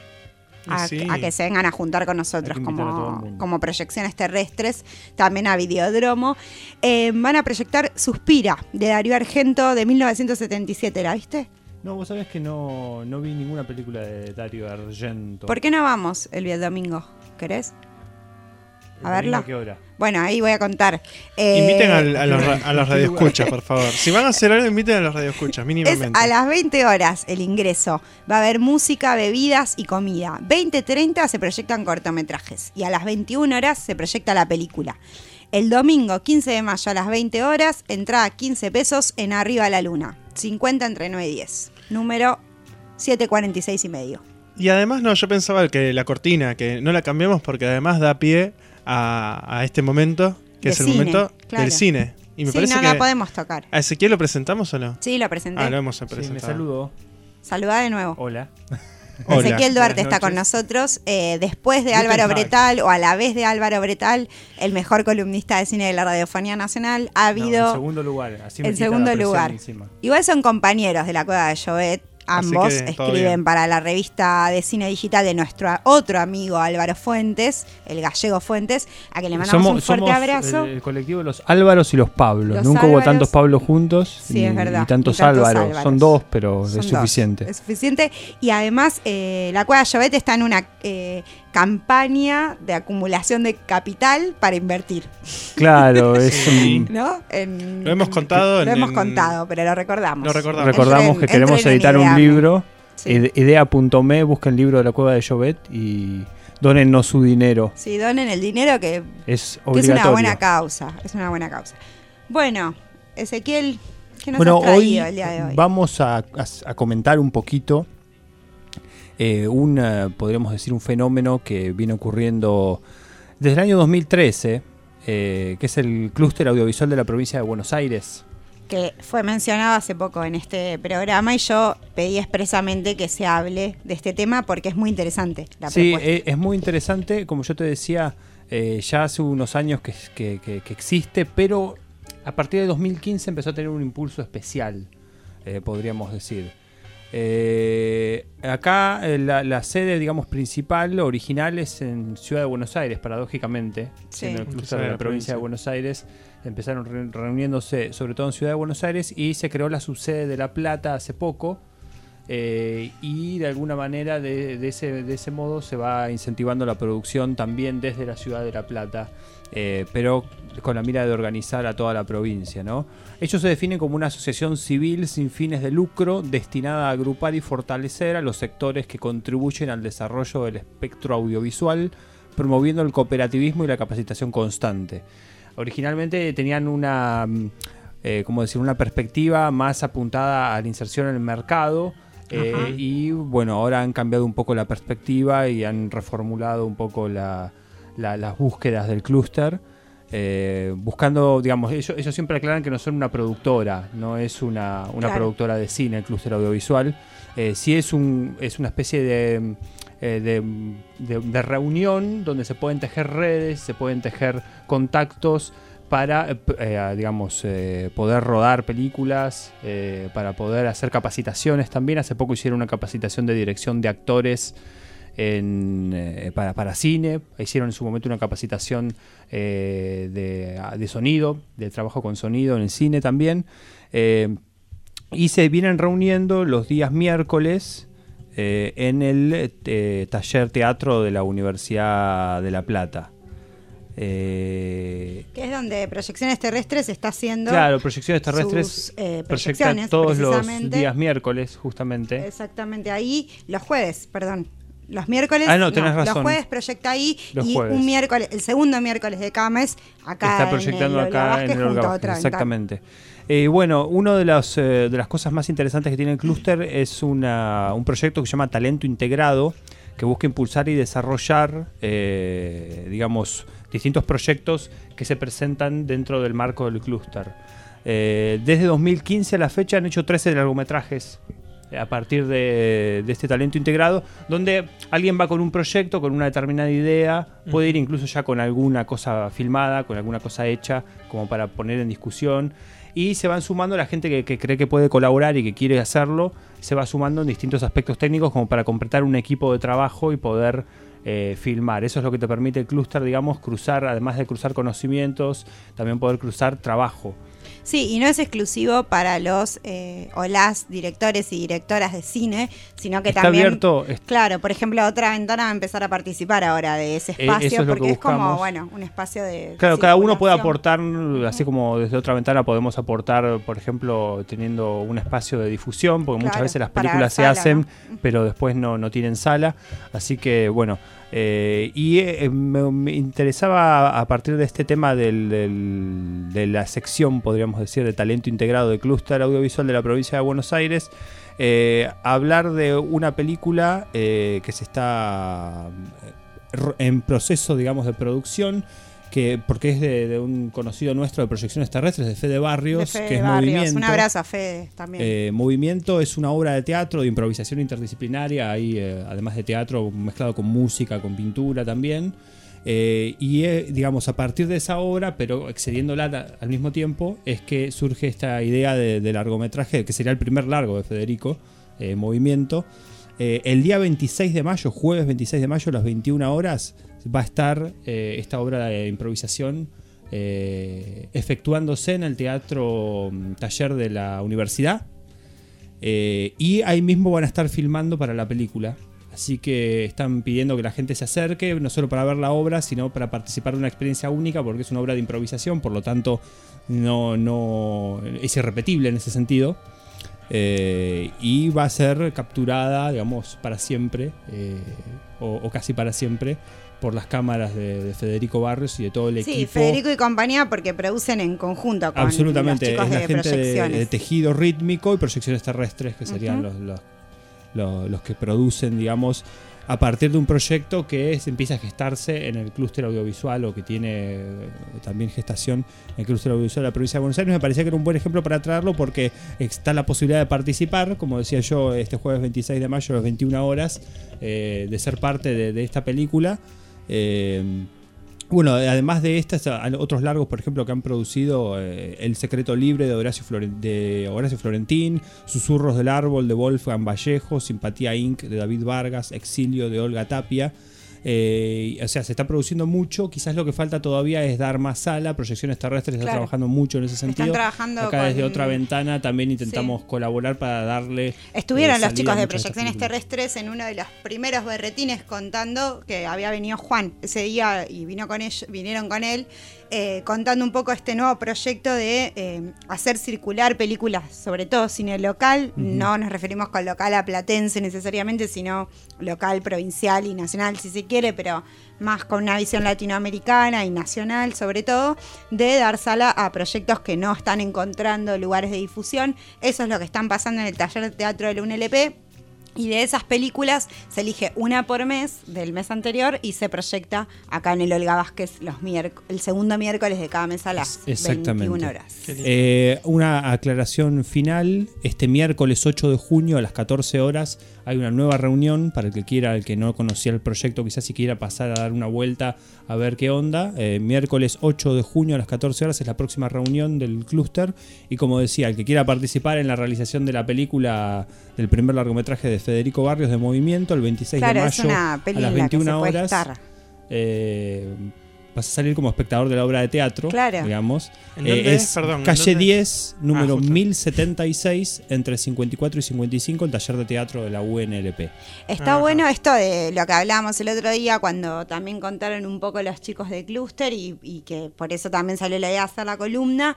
a, Sí. a que se vengan a juntar con nosotros como, como proyecciones terrestres, también a Videodromo. Eh, van a proyectar Suspira, de Darío Argento, de 1977, ¿la viste? No, vos sabés que no, no vi ninguna película de Dario Argento. ¿Por qué no vamos el día domingo? ¿Querés? ¿El A verla. a qué hora? Bueno, ahí voy a contar. Eh, Inviten al- a, los, ra- a ¿qué radioescuchas, por favor. Si van a hacer algo, inviten a los radioescuchas, Es mínimamente. a las 20 horas el ingreso. Va a haber música, bebidas y comida. 20.30 se proyectan cortometrajes y a las 21 horas se proyecta la película. El domingo 15 de mayo a las 20 horas, entrada 15 pesos en Arriba a la Luna. 50 entre 9 y 10. Número 746 y medio. Y además, no, yo pensaba que la cortina, que no la cambiamos porque además da pie a, a este momento, que De es el cine, momento claro. del cine. Y me sí, parece no que. la podemos tocar. ¿A Ezequiel lo presentamos o no? Sí, lo presenté. Ah, lo hemos Sí, presentado. me saludo. Saludá de nuevo. Hola. Hola, Ezequiel Duarte está con nosotros. eh, después de Álvaro. Bretal, o a la vez de Álvaro Bretal, el mejor columnista de cine de la Radiofonía Nacional, ha No, habido. en segundo lugar. Así me en quita la segundo presión lugar. encima. Igual son compañeros de la Cueva de Jovet. Ambos que, escriben para la revista de cine digital de nuestro otro amigo Álvaro Fuentes, el gallego Fuentes, a que le mandamos un fuerte somos abrazo. El, el colectivo de los Álvaros y los Pablos. Los Nunca hubo Álvaros- tantos Pablos juntos. Sí, ni, es verdad. ni tantos, Álvaros. Álvaros. Son dos, pero Son es dos. suficiente. Es suficiente. Y además, eh, la Cueva Jovet está en una eh, campaña de acumulación de capital para invertir. Claro, es un- ¿No? En- Lo hemos contado Lo hemos en- contado, pero lo recordamos. Lo recordamos. Recordamos Entren- que queremos editar un libro. Sí. Idea.me, busquen el libro de la cueva de Jovet y donennos su dinero. Sí, donen el dinero que, Es que es obligatorio. una buena causa. Es una buena causa. Bueno, Ezequiel, ¿qué nos Bueno, has traído hoy el día de hoy? vamos a, a- a comentar un poquito eh, un, eh, podríamos decir, un fenómeno que viene ocurriendo desde el año 2013, eh, que es el clúster audiovisual de la provincia de Buenos Aires. que fue mencionado hace poco en este programa y yo pedí expresamente que se hable de este tema porque es muy interesante la Sí, propuesta. es muy interesante, como yo te decía, eh, ya hace unos años que, que- que- que existe, pero a partir de 2015 empezó a tener un impulso especial, eh, podríamos decir. Eh, acá eh, la, la sede, digamos, principal, original, es en Ciudad de Buenos Aires, paradójicamente, Sí. en el de la la provincia provincia. de Buenos Aires. Empezaron re- reuniéndose sobre todo en Ciudad de Buenos Aires y se creó la subsede de La Plata hace poco. Eh, y de alguna manera de, ese, de ese modo se va incentivando la producción también desde la ciudad de La Plata, eh, pero con la mira de organizar a toda la provincia. ¿no? Ellos se definen como una asociación civil sin fines de lucro destinada a agrupar y fortalecer a los sectores que contribuyen al desarrollo del espectro audiovisual, promoviendo el cooperativismo y la capacitación constante. Originalmente tenían una, mm, eh, ¿cómo decir? una perspectiva más apuntada a la inserción en el mercado. Eh, y bueno, ahora han cambiado un poco la perspectiva y han reformulado un poco la- la- las búsquedas del clúster. eh, buscando, digamos, ellos, ellos siempre aclaran que no son una productora, no es una, una Claro. productora de cine, el clúster audiovisual. Eh, sí es, un, es una especie de, de, de- de reunión donde se pueden tejer redes, se pueden tejer contactos para, eh, eh, digamos, eh, poder rodar películas, para poder hacer capacitaciones también. Hace poco hicieron una capacitación de dirección de actores en, para, para cine. Hicieron en su momento una capacitación de, de sonido, de trabajo con sonido en el cine también. Y se vienen reuniendo los días miércoles en el taller teatro de la Universidad de La Plata. Eh, Que es donde Proyecciones Terrestres está haciendo. claro, proyecciones terrestres sus, eh, proyectan proyecciones, todos los días miércoles, justamente. Exactamente, ahí los jueves, perdón. Los miércoles. Ah, no, tenés razón. Los jueves proyecta ahí Los y jueves. un miércoles, el segundo miércoles de Cames, acá está proyectando en el Olga acá Vázquez en el junto Vázquez. Exactamente. Eh, bueno, una de las, eh, de las cosas más interesantes que tiene el clúster es una- un proyecto que se llama Talento Integrado, que busca impulsar y desarrollar, eh, digamos, distintos proyectos que se presentan dentro del marco del clúster. Eh, desde 2015 a la fecha han hecho 13 largometrajes eh, a partir de, de este talento integrado, donde alguien va con un proyecto, con una determinada idea, puede ir incluso ya con alguna cosa filmada, con alguna cosa hecha, como para poner en discusión, y se van sumando la gente que, cree que puede colaborar y que quiere hacerlo, se va sumando en distintos aspectos técnicos como para completar un equipo de trabajo y poder eh, filmar. Eso es lo que te permite el clúster, digamos, cruzar, además de cruzar conocimientos, también poder cruzar trabajo. Sí, y no es exclusivo para los eh, o las directores y directoras de cine, sino que Está también. abierto, Claro, por ejemplo, otra ventana va a empezar a participar ahora de ese Eh, espacio, es porque es como, bueno, un espacio de. Claro, cada uno puede aportar, así como desde otra ventana podemos aportar, por ejemplo, teniendo un espacio de difusión, porque muchas veces las películas se sala, hacen, ¿no? pero después no, no tienen sala. Así que, bueno, eh, y eh, me, me interesaba a partir de este tema del- de la sección, podríamos decir, de talento integrado de clúster audiovisual de la provincia de Buenos Aires, eh, hablar de una película eh, que se está eh, en proceso, digamos, de producción. Que, porque es de, de un conocido nuestro de proyecciones terrestres, de Fede Barrios, De Fede que es Barrios. Movimiento. Un abrazo a Fede también. Eh, Movimiento es una obra de teatro de improvisación interdisciplinaria, ahí, eh, además de teatro mezclado con música, con pintura también. Eh, y eh, digamos, a partir de esa obra, pero excediéndola al mismo tiempo, es que surge esta idea de, de largometraje, que sería el primer largo de Federico, Movimiento. El día 26 de mayo, jueves 26 de mayo, a las 21 horas, va a estar eh, esta obra de improvisación eh, efectuándose en el Teatro mm, Taller de la Universidad. Eh, y ahí mismo van a estar filmando para la película. Así que están pidiendo que la gente se acerque, no solo para ver la obra, sino para participar de una experiencia única, porque es una obra de improvisación, por lo tanto no, no es irrepetible en ese sentido. Y va a ser capturada, digamos, para siempre, o casi para siempre, por las cámaras de, de Federico Barrios y de todo el Sí, equipo. Federico y compañía porque producen en conjunto con Absolutamente, los chicos es la de gente de, proyecciones. de tejido rítmico y proyecciones terrestres, que serían los, los, los- los que producen, digamos, a partir de un proyecto que se empieza a gestarse en el clúster audiovisual o que tiene eh, también gestación en el clúster audiovisual de la provincia de Buenos Aires. Me parecía que era un buen ejemplo para traerlo porque está la posibilidad de participar, como decía yo, este jueves 26 de mayo a las 21 horas, eh, de ser parte de esta película. Eh, bueno, además de estas, otros largos, por ejemplo, que han producido eh, El secreto libre de Horacio, de Horacio Florentín, Susurros del árbol de Wolfgang Vallejo, Simpatía Inc. de David Vargas, Exilio de Olga Tapia. Eh, o sea, se está produciendo mucho. Quizás lo que falta todavía es dar más sala. Proyecciones terrestres está Claro. trabajando mucho en ese Están sentido. trabajando Acá desde otra ventana también intentamos colaborar para darle. Estuvieron eh, los chicos de Proyecciones. Terrestres en uno de los primeros berretines contando que había venido Juan ese día y vino con ellos, vinieron con él eh, contando un poco este nuevo proyecto de eh, hacer circular películas, sobre todo cine local. No nos referimos con local a platense necesariamente, sino local, provincial y nacional si se quiere, pero más con una visión latinoamericana y nacional sobre todo, de dar sala a proyectos que no están encontrando lugares de difusión. Eso es lo que están pasando en el taller de teatro del UNLP. Y de esas películas se elige una por mes del mes anterior y se proyecta acá en el Olga Vázquez los el segundo miércoles de cada mes a las Exactamente. 21 horas. Eh, una aclaración final. Este miércoles 8 de junio a las 14 horas hay una nueva reunión para el que quiera, el que no conocía el proyecto, quizás si quiera pasar a dar una vuelta a ver qué onda. Eh, miércoles 8 de junio a las 14 horas es la próxima reunión del clúster. Y como decía, el que quiera participar en la realización de la película del primer largometraje de Federico Barrios de Movimiento, el 26 Claro, de mayo a las en la que 21 se puede horas. eh, vas a salir como espectador de la obra de teatro, Claro. digamos. ¿En Eh, dónde es es? Perdón, ¿en calle dónde? 10, número Ah, justo. 1076, entre 54 y 55, el taller de teatro de la UNLP. Está bueno esto de lo que hablábamos el otro día cuando también contaron un poco los chicos de Cluster y, y que por eso también salió la idea de hacer la columna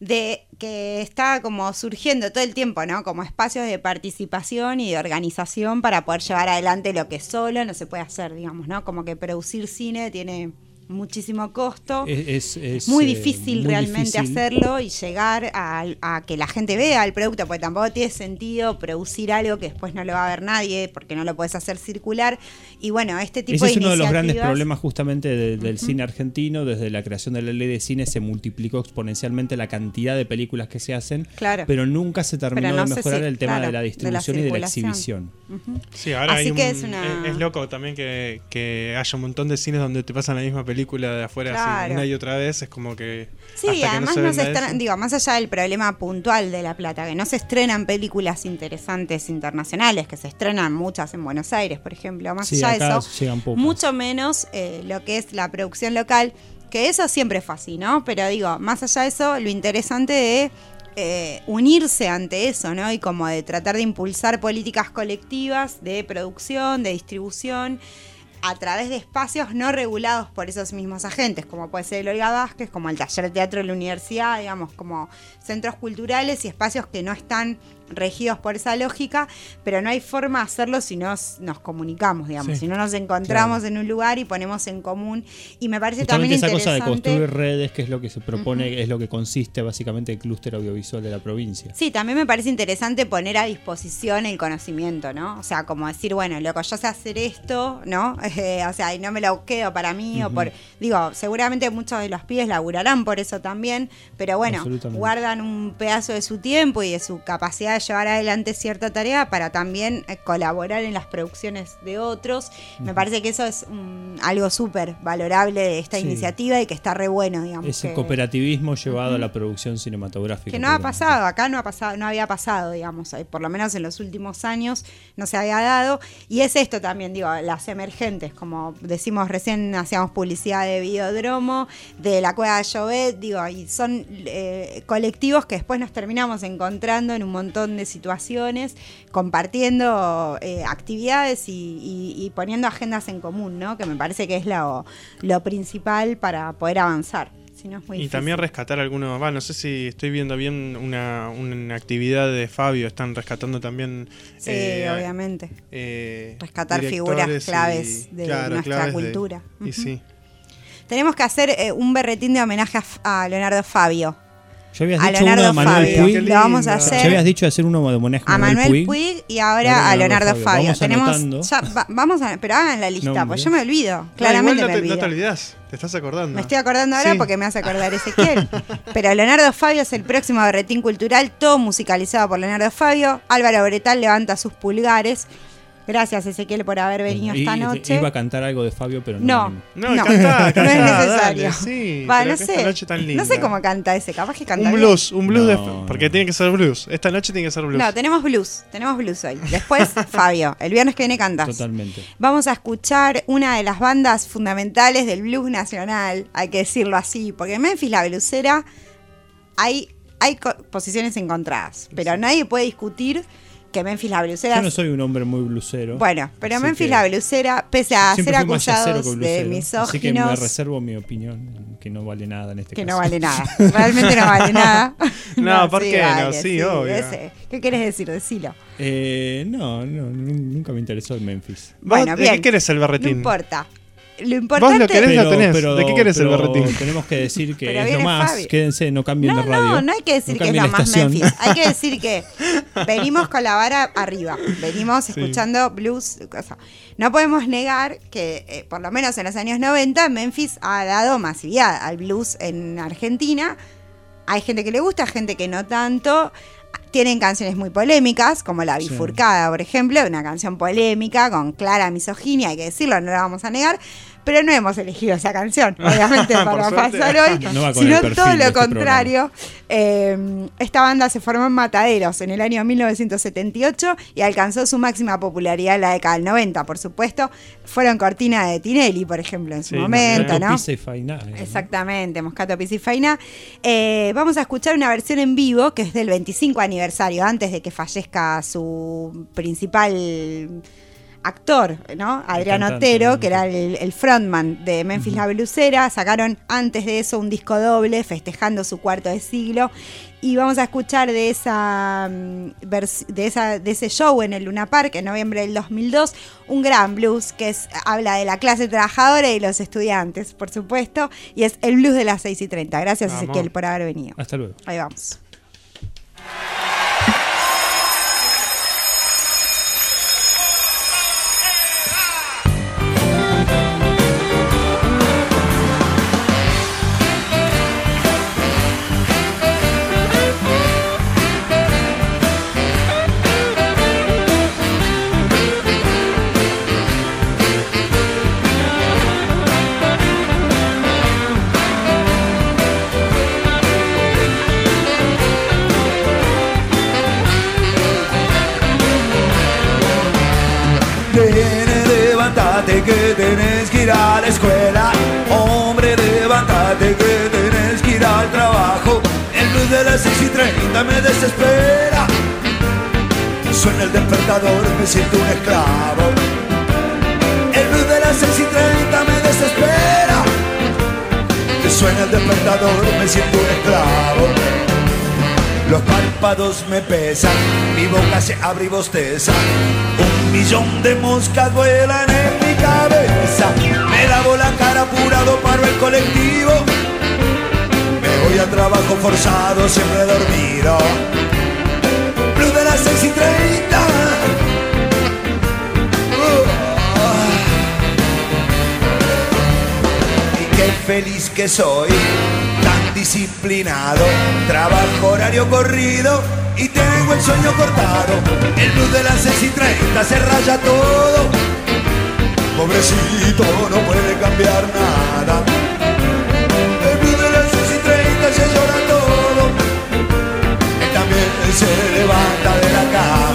de que está como surgiendo todo el tiempo, ¿no? Como espacios de participación y de organización para poder llevar adelante lo que solo no se puede hacer, digamos, ¿no? Como que producir cine tiene muchísimo costo. Es, es- es, muy eh, difícil muy realmente difícil. hacerlo y llegar a, a que la gente vea el producto, porque tampoco tiene sentido producir algo que después no lo va a ver nadie porque no lo puedes hacer circular. Y bueno, este tipo Ese de es uno de los grandes problemas justamente de- del cine argentino. Desde la creación de la ley de cine se multiplicó exponencialmente la cantidad de películas que se hacen, Claro. pero nunca se terminó no de mejorar ci- el tema claro, de la de la distribución y de la exhibición. Ujú. Sí, ahora Así hay que un- es una- es, es loco también que, que haya un montón de cines donde te pasan la misma película de afuera así, una y otra vez. Es como que. Sí, hasta que además se no se estrenan, digo, más allá del problema puntual de La Plata, que no se estrenan películas interesantes internacionales, que se estrenan muchas en Buenos Aires, por ejemplo, más Sí, allá de eso, mucho menos eh, lo que es la producción local, que eso siempre fue así, ¿no? Pero digo, más allá de eso, lo interesante de eh, unirse ante eso, ¿no? Y como de tratar de impulsar políticas colectivas de producción, de distribución, a través de espacios no regulados por esos mismos agentes, como puede ser el Olga Vázquez, como el taller de teatro de la universidad, digamos, como centros culturales y espacios que no están regidos por esa lógica, pero no hay forma de hacerlo si nos, nos comunicamos, digamos, Sí, si no nos encontramos en un lugar y ponemos en común. Y me parece Justamente también esa cosa de construir redes, que es lo que se propone, es lo que consiste básicamente el clúster audiovisual de la provincia. Sí, también me parece interesante poner a disposición el conocimiento, ¿no? O sea, como decir, bueno, loco, yo sé hacer esto, ¿no? Eh, o sea, y no me lo quedo para mí o por... Digo, seguramente muchos de los pibes laburarán por eso también, pero bueno, guardan un pedazo de su tiempo y de su capacidad llevar adelante cierta tarea para también eh, colaborar en las producciones de otros. Me parece que eso es mm, algo súper valorable de esta Sí. iniciativa y que está re bueno, digamos. Es el que- cooperativismo llevado a la producción cinematográfica. que no ha pasado, acá no ha pasado, no había pasado, digamos, eh, por lo menos en los últimos años no se había dado. Y es esto también, digo, las emergentes, como decimos recién, hacíamos publicidad de Videodromo, de la Cueva de Llobet, digo, y son eh, colectivos que después nos terminamos encontrando en un montón de situaciones, compartiendo eh, actividades y, y- y poniendo agendas en común, ¿no? Que me parece que es lo, lo principal para poder avanzar. Si no es muy Y difícil. también rescatar algunos, va, no sé si estoy viendo bien una, una actividad de Fabio, están rescatando también... Sí, eh, obviamente. eh, Rescatar figuras claves de nuestra claves de- cultura. y sí. Tenemos que hacer eh, un berretín de homenaje a Leonardo Fabio. Ya habías A dicho uno Leonardo de Manuel Fabio. Puig. Lo vamos a Ya hacer habías dicho de hacer uno de homenaje a Manuel Puig, y ahora, Ahora a Leonardo Leonardo Fabio. Fabio. Tenemos, Vamos ya, va- vamos a, pero hagan la lista, Nombres. pues yo me olvido. No, Claramente igual no me te, olvido. no te olvidás, te estás acordando. Me estoy acordando ahora Sí. porque me hace acordar Ezequiel. Pero Leonardo Fabio es el próximo berretín cultural, todo musicalizado por Leonardo Fabio. Álvaro Bretal levanta sus pulgares. Gracias, Ezequiel, por haber venido Y- esta noche. Iba a cantar algo de Fabio, pero no. No, no, no, cantá, cantá, no es necesario. dale, sí, Va, no sé, noche tan no sé linda. cómo canta ese, capaz que canta Un bien. blues, un blues de. Porque tiene que ser blues. Esta noche tiene que ser blues. No, tenemos blues, tenemos blues hoy. Después, Fabio, el viernes que viene cantas. Totalmente. Vamos a escuchar una de las bandas fundamentales del blues nacional, hay que decirlo así, porque en Memphis la bluesera hay, posiciones encontradas, pero nadie puede discutir que Memphis la bluesera... Yo no soy un hombre muy blusero. Bueno, pero Memphis que la bluesera, pese a ser que acusados de blusero, Así que me misóginos, reservo mi opinión, que no vale nada en este que caso. no vale nada, realmente no vale nada. No, ¿por qué no? Sí, obvio. ese. ¿Qué quieres decir? Decilo. Eh, no, no, nun- nunca me interesó el Memphis. ¿Vos Bueno, ¿De bien. qué querés el No berretín? importa. Lo importante Vos lo querés, lo tenés. ¿De qué querés el berretín? Tenemos que decir que Pero es lo más. Fabi. Quédense, no cambien No, de radio. no, no hay que decir No que es lo la más estación. Memphis. Hay que decir que venimos con la vara arriba. Venimos escuchando blues. cosa. No podemos negar que, eh, por lo menos en los años 90, Memphis ha dado masividad al blues en Argentina. Hay gente que le gusta, gente que no tanto. Tienen canciones muy polémicas, como La Sí. Bifurcada, por ejemplo, una canción polémica con clara misoginia, hay que decirlo, no la vamos a negar. Pero no hemos elegido esa canción, obviamente, para pasar hoy, No sino todo lo este contrario. Eh, esta banda se formó en Mataderos en el año 1978 y alcanzó su máxima popularidad en la década del 90, por supuesto. Fueron cortina de Tinelli, por ejemplo, en su Sí, momento, Moscato, ¿no? Pizza y Fainá, eh, ¿no? Exactamente, Moscato Pizza y Faina. Eh, vamos a escuchar una versión en vivo que es del 25 aniversario, antes de que fallezca su principal actor, ¿no? Adrián Otero, que era el, el frontman de Memphis La Blusera. Sacaron antes de eso un disco doble festejando su cuarto de siglo. Y vamos a escuchar de esa, mm, de esa de ese show en el Luna Park en noviembre del 2002 un gran blues que es, habla de la clase trabajadora y los estudiantes, por supuesto, y es el blues de las 6 y 30. Gracias Vamos. Ezequiel por haber venido. Hasta luego. Ahí vamos. Que tenés que ir a la escuela. Hombre, levántate que tenés que ir al trabajo. El blues de las 6 y 30 me desespera. Suena el despertador, me siento un esclavo. El blues de las 6 y 30 me desespera. Que suena el despertador, me siento un esclavo. Los párpados me pesan, mi boca se abre y bosteza. Un millón de moscas vuelan en mi cabeza. Me lavo la cara apurado, paro el colectivo. Me voy al trabajo forzado, siempre dormido. Blue de las 6 y 30. Y qué feliz que soy, disciplinado. Trabajo horario corrido y tengo el sueño cortado. El blues de las 6 y 30 se raya todo. Pobrecito, no puede cambiar nada. El blues de las 6 y 30 se llora todo. Él también se levanta de la cama.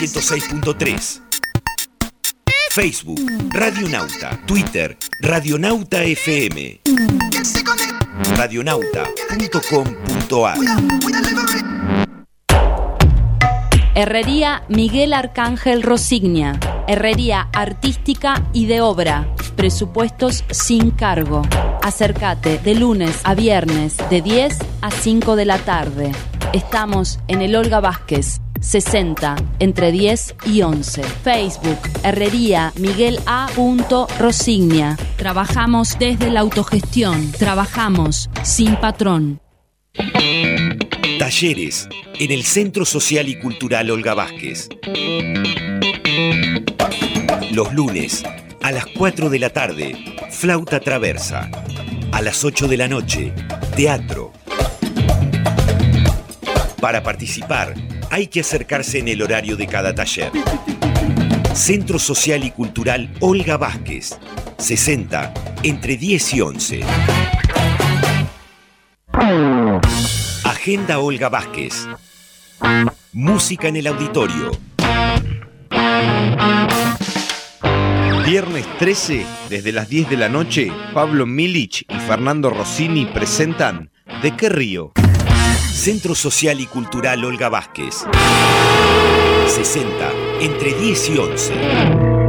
106.3. Facebook, Radionauta, Twitter, Radionauta FM. Radionauta.com.ar Herrería Miguel Arcángel Rosignia. Herrería artística y de obra. Presupuestos sin cargo. Acércate de lunes a viernes de 10 a 5 de la tarde. Estamos en el Olga Vázquez. 60 entre 10 y 11. Facebook Herrería Miguel A. Rosignia. Trabajamos desde la autogestión. Trabajamos sin patrón. Talleres en el Centro Social y Cultural Olga Vázquez. Los lunes a las 4 de la tarde, flauta traversa. A las 8 de la noche, teatro. Para participar, hay que acercarse en el horario de cada taller. Centro Social y Cultural Olga Vázquez, 60 entre 10 y 11. Agenda Olga Vázquez. Música en el auditorio. Viernes 13, desde las 10 de la noche, Pablo Milich y Fernando Rossini presentan ¿De qué río? Centro Social y Cultural Olga Vázquez. 60 entre 10 y 11.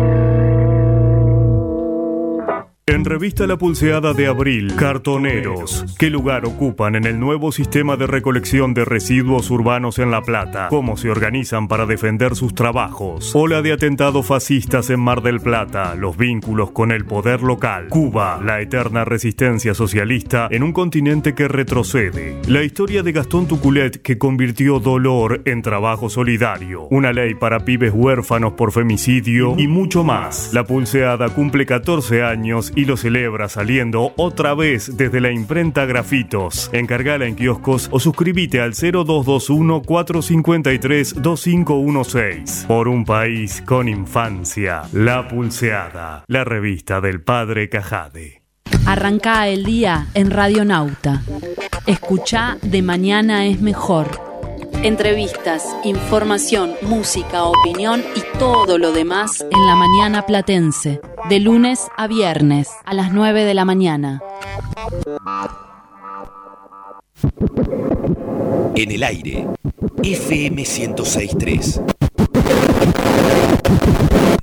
En revista La Pulseada de Abril, cartoneros. ¿Qué lugar ocupan en el nuevo sistema de recolección de residuos urbanos en La Plata? ¿Cómo se organizan para defender sus trabajos? Ola de atentados fascistas en Mar del Plata, los vínculos con el poder local. Cuba, la eterna resistencia socialista en un continente que retrocede. La historia de Gastón Tuculet que convirtió dolor en trabajo solidario. Una ley para pibes huérfanos por femicidio y mucho más. La Pulseada cumple 14 años lo celebra saliendo otra vez desde la imprenta Grafitos. Encargala en kioscos o suscríbete al 0221 453 2516. Por un país con infancia. La Pulseada, la revista del padre Cajade. Arranca el día en Radionauta. Escucha De Mañana es Mejor. Entrevistas, información, música, opinión y todo lo demás en la mañana platense. De lunes a viernes a las 9 de la mañana. En el aire, FM 1063.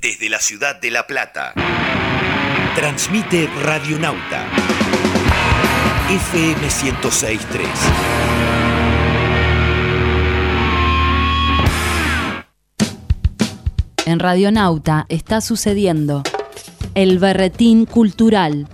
Desde la ciudad de La Plata. Transmite Radionauta. FM 1063. En Radionauta está sucediendo el berretín cultural.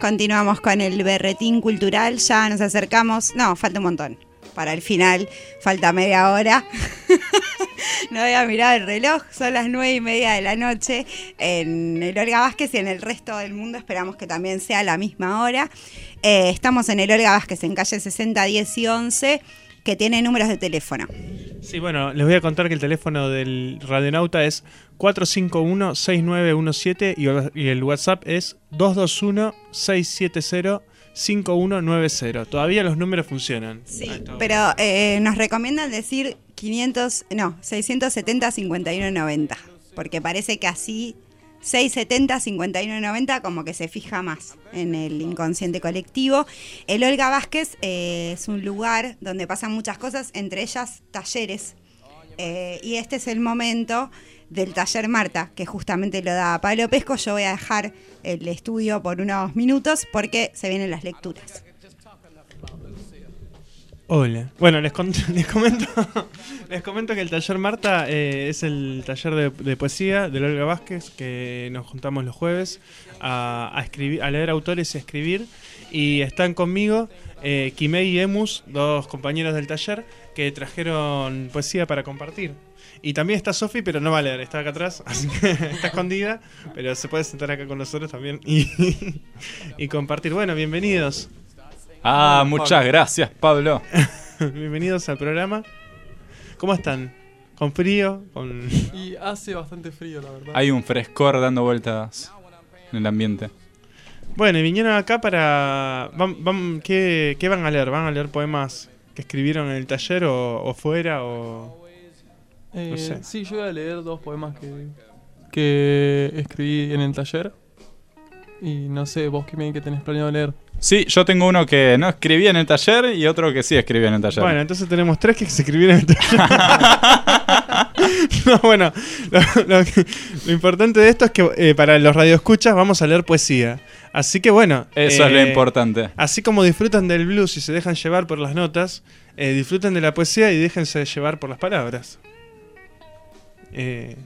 Continuamos con el berretín cultural, ya nos acercamos, no, falta un montón. Para el final, falta media hora. no voy a mirar el reloj, son las nueve y media de la noche en el Olga Vázquez y en el resto del mundo esperamos que también sea la misma hora. Eh, estamos en el Olga Vázquez en calle 60, 10 y 11, que tiene números de teléfono. Sí, bueno, les voy a contar que el teléfono del Radionauta es 451-6917 y el- WhatsApp es 221-670 5190. Todavía los números funcionan. Sí, pero eh, nos recomiendan decir 500, no, 670 5190, porque parece que así 670 5190 como que se fija más en el inconsciente colectivo. El Olga Vázquez eh, es un lugar donde pasan muchas cosas, entre ellas talleres. Eh, y este es el momento del taller Marta, que justamente lo da Pablo Pesco. Yo voy a dejar el estudio por unos minutos porque se vienen las lecturas. Hola. Bueno, les, comento les comento que el taller Marta eh, es el taller de, poesía de Olga Vázquez que nos juntamos los jueves a leer autores y a escribir. Y están conmigo eh, Kimei y Emus, dos compañeros del taller, que trajeron poesía para compartir. Y también está Sofi, pero no va a leer, está acá atrás, así que está escondida, pero se puede sentar acá con nosotros también y, y compartir. Bueno, bienvenidos. Ah, muchas gracias, Pablo. Bienvenidos al programa. ¿Cómo están? ¿Con frío? ¿Con... Y hace bastante frío, la verdad. Hay un frescor dando vueltas en el ambiente. Bueno, y vinieron acá para... van- van- ¿qué, qué van a leer? ¿Van a leer poemas que escribieron en el taller o, o fuera? O... Eh, no sé. Sí, yo voy a leer dos poemas que, que escribí en el taller. Y no sé, vos qué que tenés planeado leer. Sí, yo tengo uno que no escribí en el taller y otro que sí escribí en el taller. Bueno, entonces tenemos tres que se escribieron en el taller. no, bueno, lo, lo que- lo importante de esto es que eh, para los radioescuchas vamos a leer poesía. Así que bueno. Eso es lo importante. Así como disfrutan del blues y se dejan llevar por las notas, eh, disfruten de la poesía y déjense llevar por las palabras. Eh,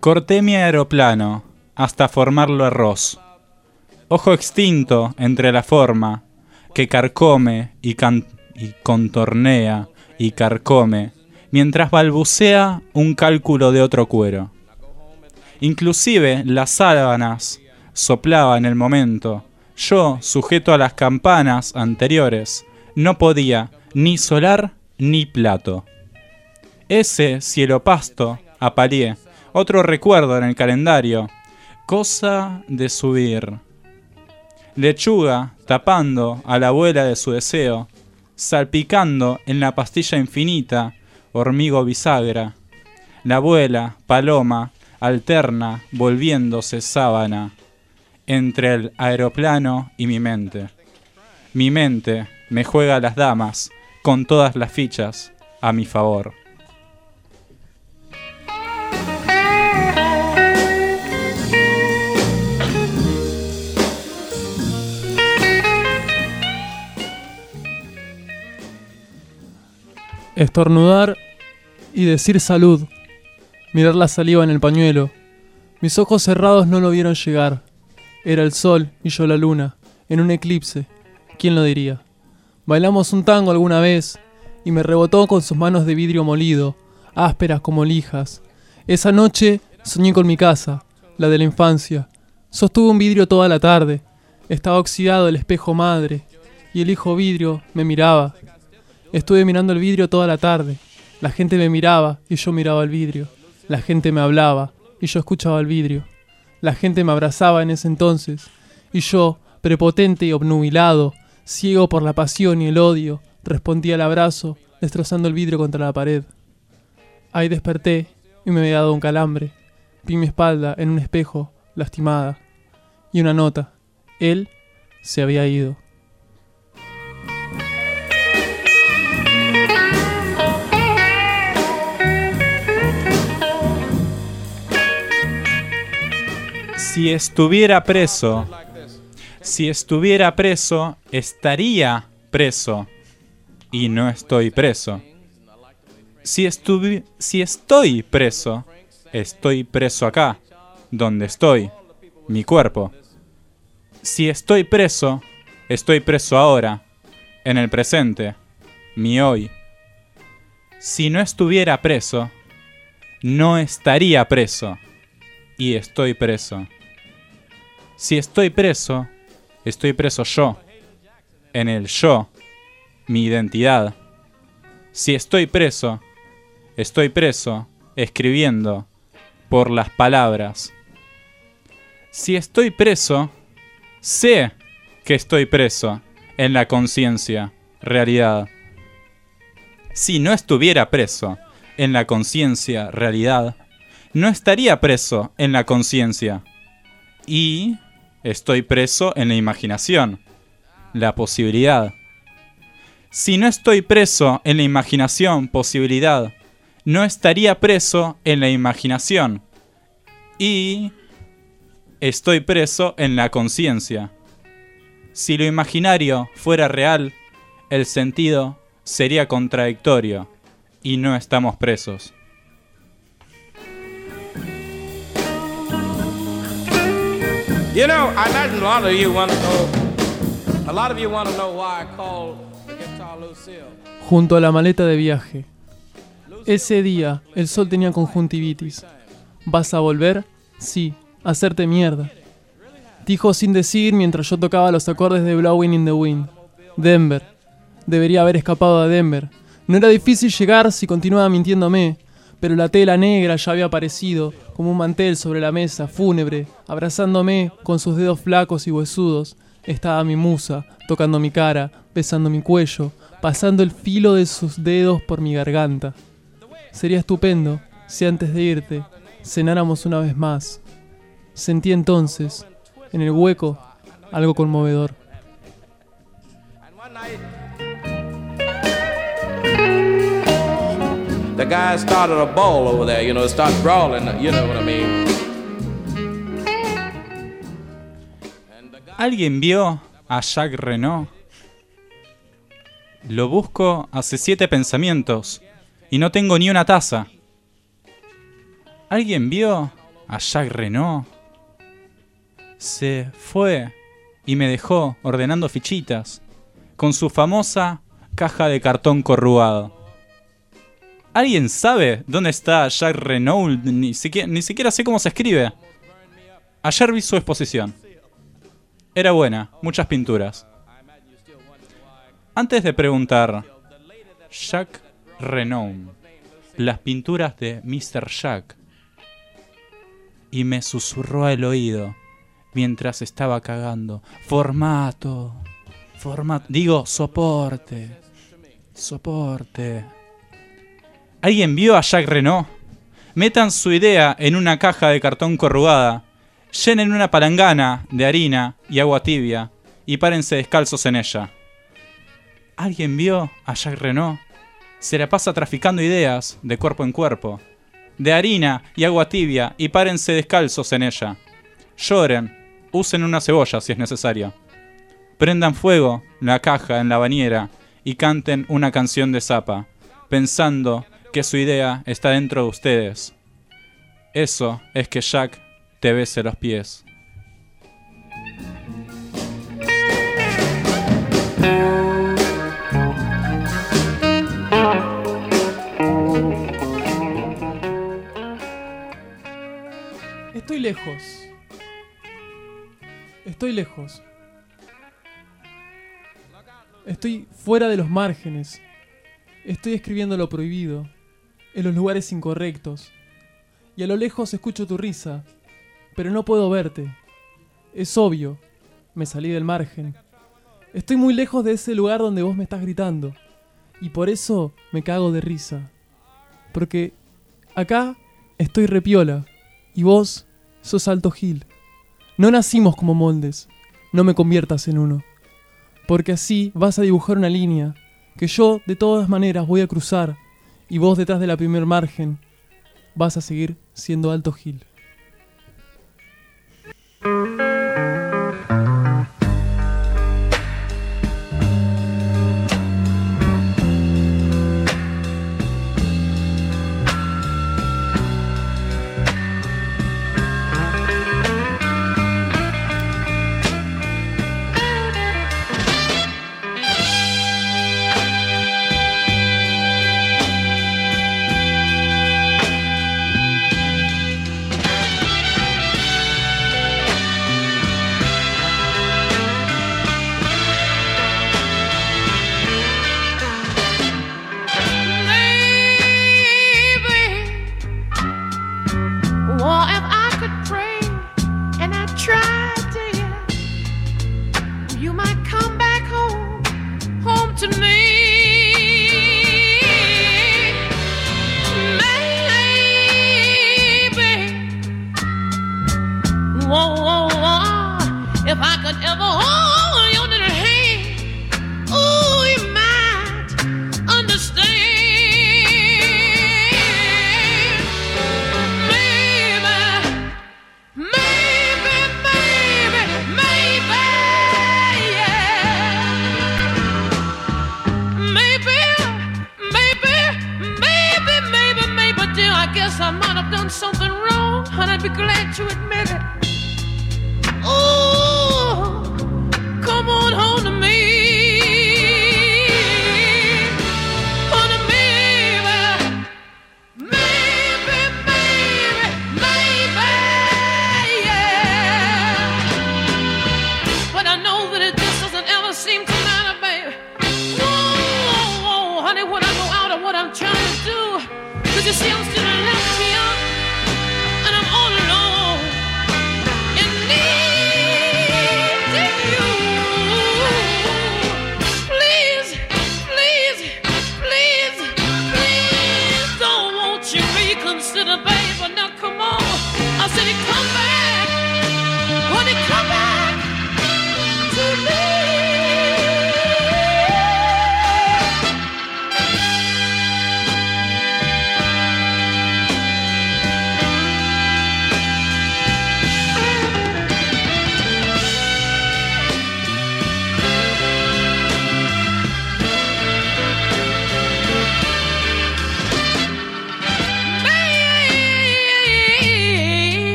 Corté mi aeroplano hasta formarlo arroz. Ojo extinto entre la forma que carcome y, contornea y carcome mientras balbucea un cálculo de otro cuero. Inclusive las sábanas soplaba en el momento. Yo, sujeto a las campanas anteriores, no podía ni solar ni plato. Ese cielo pasto, apalié, otro recuerdo en el calendario, cosa de subir. Lechuga tapando a la abuela de su deseo, salpicando en la pastilla infinita, hormigo bisagra. La abuela, paloma, alterna, volviéndose sábana, entre el aeroplano y mi mente. Mi mente me juega las damas, con todas las fichas, a mi favor. Estornudar y decir salud. Mirar la saliva en el pañuelo. Mis ojos cerrados no lo vieron llegar. Era el sol y yo la luna, en un eclipse. ¿Quién lo diría? Bailamos un tango alguna vez y me rebotó con sus manos de vidrio molido, ásperas como lijas. Esa noche soñé con mi casa, la de la infancia. Sostuve un vidrio toda la tarde. Estaba oxidado el espejo madre y el hijo vidrio me miraba. Estuve mirando el vidrio toda la tarde. La gente me miraba y yo miraba el vidrio. La gente me hablaba y yo escuchaba el vidrio. La gente me abrazaba en ese entonces y yo, prepotente y obnubilado, ciego por la pasión y el odio, respondí al abrazo, destrozando el vidrio contra la pared. Ahí desperté y me había dado un calambre. Vi mi espalda en un espejo, lastimada. Y una nota. Él se había ido. Si estuviera preso, si estuviera preso, estaría preso. Y no estoy preso. Si, si estoy preso, estoy preso acá, donde estoy, mi cuerpo. Si estoy preso, estoy preso ahora, en el presente, mi hoy. Si no estuviera preso, no estaría preso y estoy preso. Si estoy preso, estoy preso yo. En el yo, mi identidad. Si estoy preso, estoy preso escribiendo por las palabras. Si estoy preso, Sé que estoy preso en la conciencia, realidad. Si no estuviera preso en la conciencia, realidad, no estaría preso en la conciencia. Y estoy preso en la imaginación, la posibilidad. Si no estoy preso en la imaginación, posibilidad, no estaría preso en la imaginación. Y estoy preso en la conciencia. Si lo imaginario fuera real, el sentido sería contradictorio y no estamos presos. You know, I imagine a lot of you want to know. A lot of you want to know why I Lucille. Junto a la maleta de viaje. Ese día, el sol tenía conjuntivitis. ¿Vas a volver? Sí, hacerte mierda. Dijo sin decir mientras yo tocaba los acordes de Blowing in the Wind. Denver. Debería haber escapado a Denver. No era difícil llegar si continuaba mintiéndome, pero la tela negra ya había aparecido, como un mantel sobre la mesa, fúnebre, abrazándome con sus dedos flacos y huesudos. Estaba mi musa, tocando mi cara, besando mi cuello, pasando el filo de sus dedos por mi garganta. Sería estupendo si antes de irte cenáramos una vez más. Sentí entonces, en el hueco, algo conmovedor. The guy started a ball over there, you know, brawling, you know what I mean. ¿Alguien vio a Jacques Renault? Lo busco hace siete pensamientos y no tengo ni una taza. ¿Alguien vio a Jacques Renault? Se fue y me dejó ordenando fichitas con su famosa caja de cartón corrugado. ¿Alguien sabe dónde está Jacques Renault? Ni siquiera, ni siquiera sé cómo se escribe. Ayer vi su exposición. Era buena, muchas pinturas. Antes de preguntar, Jacques Renault, las pinturas de Mr. Jack. Y me susurró al oído mientras estaba cagando. Formato. Formato. Digo, soporte. Soporte. ¿Alguien vio a Jacques Renault? Metan su idea en una caja de cartón corrugada, llenen una palangana de harina y agua tibia y párense descalzos en ella. ¿Alguien vio a Jacques Renault? Se la pasa traficando ideas de cuerpo en cuerpo, de harina y agua tibia y párense descalzos en ella. Lloren, usen una cebolla si es necesario. Prendan fuego la caja en la bañera y canten una canción de zapa, pensando que su idea está dentro de ustedes. Eso es que Jack te bese los pies. Estoy lejos. Estoy lejos. Estoy fuera de los márgenes. Estoy escribiendo lo prohibido, en los lugares incorrectos. Y a lo lejos escucho tu risa, pero no puedo verte. Es obvio, me salí del margen. Estoy muy lejos de ese lugar donde vos me estás gritando. Y por eso me cago de risa. Porque acá estoy repiola y vos sos alto gil. No nacimos como moldes, no me conviertas en uno. Porque así vas a dibujar una línea que yo de todas maneras voy a cruzar y vos detrás de la primer margen vas a seguir siendo alto gil.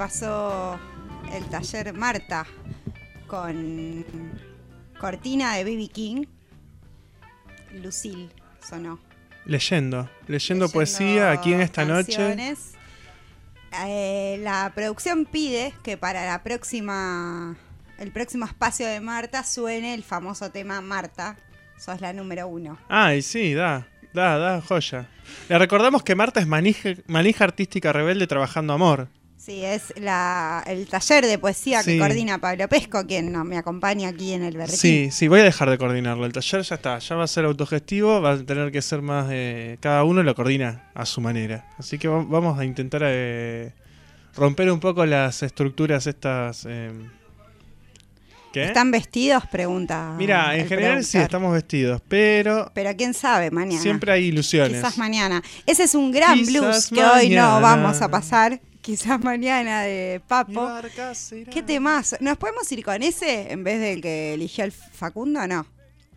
Pasó el taller Marta con cortina de BB King. Lucille sonó. Leyendo, leyendo poesía aquí en esta noche. Eh, la producción pide que para la próxima, el próximo espacio de Marta suene el famoso tema Marta. Sos la número uno. Ay, sí, da, da, da, joya. Le recordamos que Marta es manija, manija artística rebelde trabajando amor. Sí, es la, el taller de poesía Sí. que coordina Pablo Pesco, quien no, me acompaña aquí en el berretín. Sí, sí, voy a dejar de coordinarlo. El taller ya está, ya va a ser autogestivo, va a tener que ser más... eh, cada uno lo coordina a su manera. Así que va- vamos a intentar eh, romper un poco las estructuras estas... eh, ¿Qué? ¿Están vestidos? Pregunta. Mira, en general sí estamos vestidos, pero Pero quién sabe, mañana. siempre hay ilusiones. Quizás mañana. Ese es un gran Quizás blues que hoy no vamos a pasar. Quizás mañana de Papo. ¿Qué temas? ¿Nos podemos ir con ese en vez del que eligió el Facundo? No.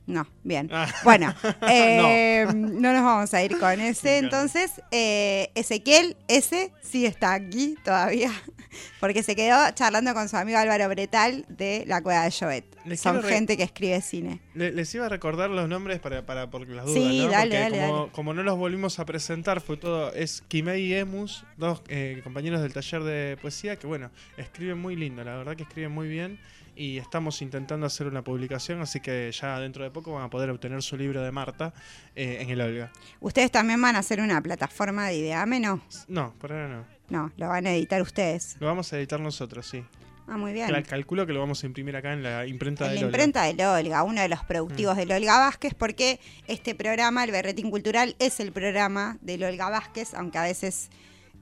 No, bien. Ah. Bueno, eh, no. nos vamos a ir con ese. Entonces, eh, Ezequiel, ese sí está aquí todavía, porque se quedó charlando con su amigo Álvaro Bretal de La Cueva de Jovet. Les Son gente que escribe cine. Le- les iba a recordar los nombres para, para por las dudas, Sí, ¿no? dale, Porque dale, como, dale. como no los volvimos a presentar, fue todo. Es Kimei y Emus, dos eh, compañeros del taller de poesía que, bueno, escriben muy lindo, la verdad que escriben muy bien. Y estamos intentando hacer una publicación, así que ya dentro de poco van a poder obtener su libro de Marta eh, en el Olga. ¿Ustedes también van a hacer una plataforma de Ideame? No, No, por ahora no. no, lo van a editar ustedes. Lo vamos a editar nosotros, sí. Ah, muy bien. Cal- calculo que lo vamos a imprimir acá en la imprenta En la Lola. imprenta del Olga, uno de los productivos del Olga Vázquez, porque este programa, el Berretín Cultural, es el programa del Olga Vázquez, aunque a veces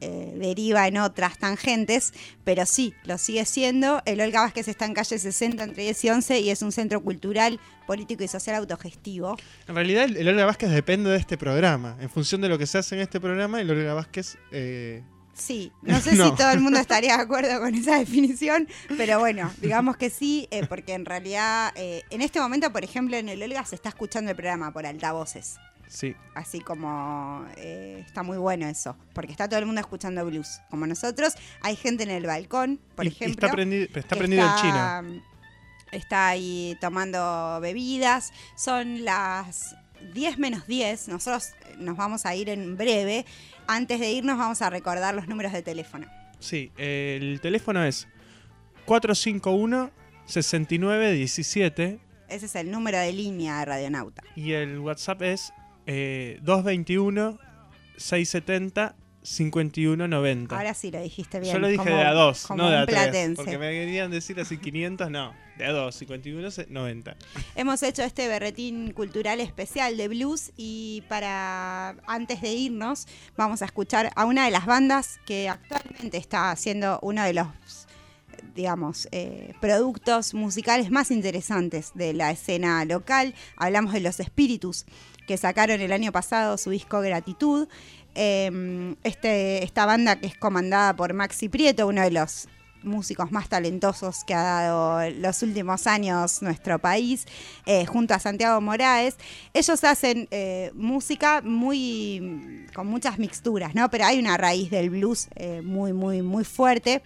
eh, deriva en otras tangentes, pero sí, lo sigue siendo. El Olga Vázquez está en calle 60 entre 10 y 11 y es un centro cultural, político y social autogestivo. En realidad, el, el Olga Vázquez depende de este programa. En función de lo que se hace en este programa, el Olga Vázquez. eh, Sí, no sé No. si todo el mundo estaría de acuerdo con esa definición, pero bueno, digamos que sí, eh, porque en realidad, en este momento, por ejemplo, en el Olga se está escuchando el programa por altavoces. Sí. Así como eh, está muy bueno eso, porque está todo el mundo escuchando blues. Como nosotros, hay gente en el balcón, por Y- y ejemplo. está prendi- está prendido está, Está ahí tomando bebidas. Son las 10 menos 10. Nosotros nos vamos a ir en breve. Antes de irnos, vamos a recordar los números de teléfono. Sí, el teléfono es 451-6917 Ese es el número de línea de Radionauta. y el WhatsApp es eh, 221-670-5190. Ahora sí lo dijiste bien. Yo lo dije como- de a 2, como no de a 3. platense. Porque me querían decir así 500, no. De a 2, 51, 90. Hemos hecho este berretín cultural especial de blues y para antes de irnos vamos a escuchar a una de las bandas que actualmente está haciendo uno de los digamos, eh, productos musicales más interesantes de la escena local. Hablamos de los Espíritus, que sacaron el año pasado su disco Gratitud. Eh, este, esta banda que es comandada por Maxi Prieto, uno de los músicos más talentosos que ha dado los últimos años nuestro país, eh, junto a Santiago Moraes. Ellos hacen eh, música muy con muchas mixturas, ¿no? Pero hay una raíz del blues muy, muy, muy fuerte.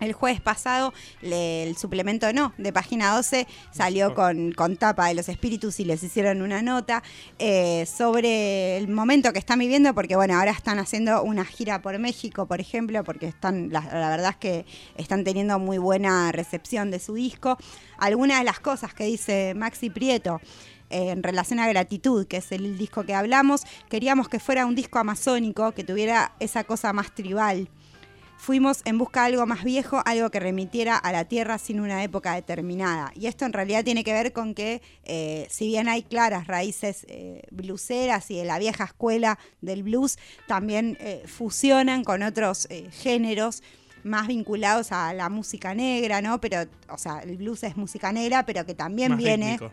El jueves pasado le- el suplemento no de página 12 salió con, con tapa de los espíritus y les hicieron una nota eh, sobre el momento que están viviendo, porque bueno, ahora están haciendo una gira por México, por ejemplo, porque están, la, la verdad es que están teniendo muy buena recepción de su disco. Algunas de las cosas que dice Maxi Prieto eh, en relación a gratitud, que es el disco que hablamos, queríamos que fuera un disco amazónico, que tuviera esa cosa más tribal. Fuimos en busca de algo más viejo, algo que remitiera a la tierra sin una época determinada. Y esto en realidad tiene que ver con que, eh, si bien hay claras raíces eh, blueseras y de la vieja escuela del blues, también eh, fusionan con otros eh, géneros más vinculados a la música negra, ¿no? Pero, o sea, el blues es música negra, pero que también Más viene. rítmico.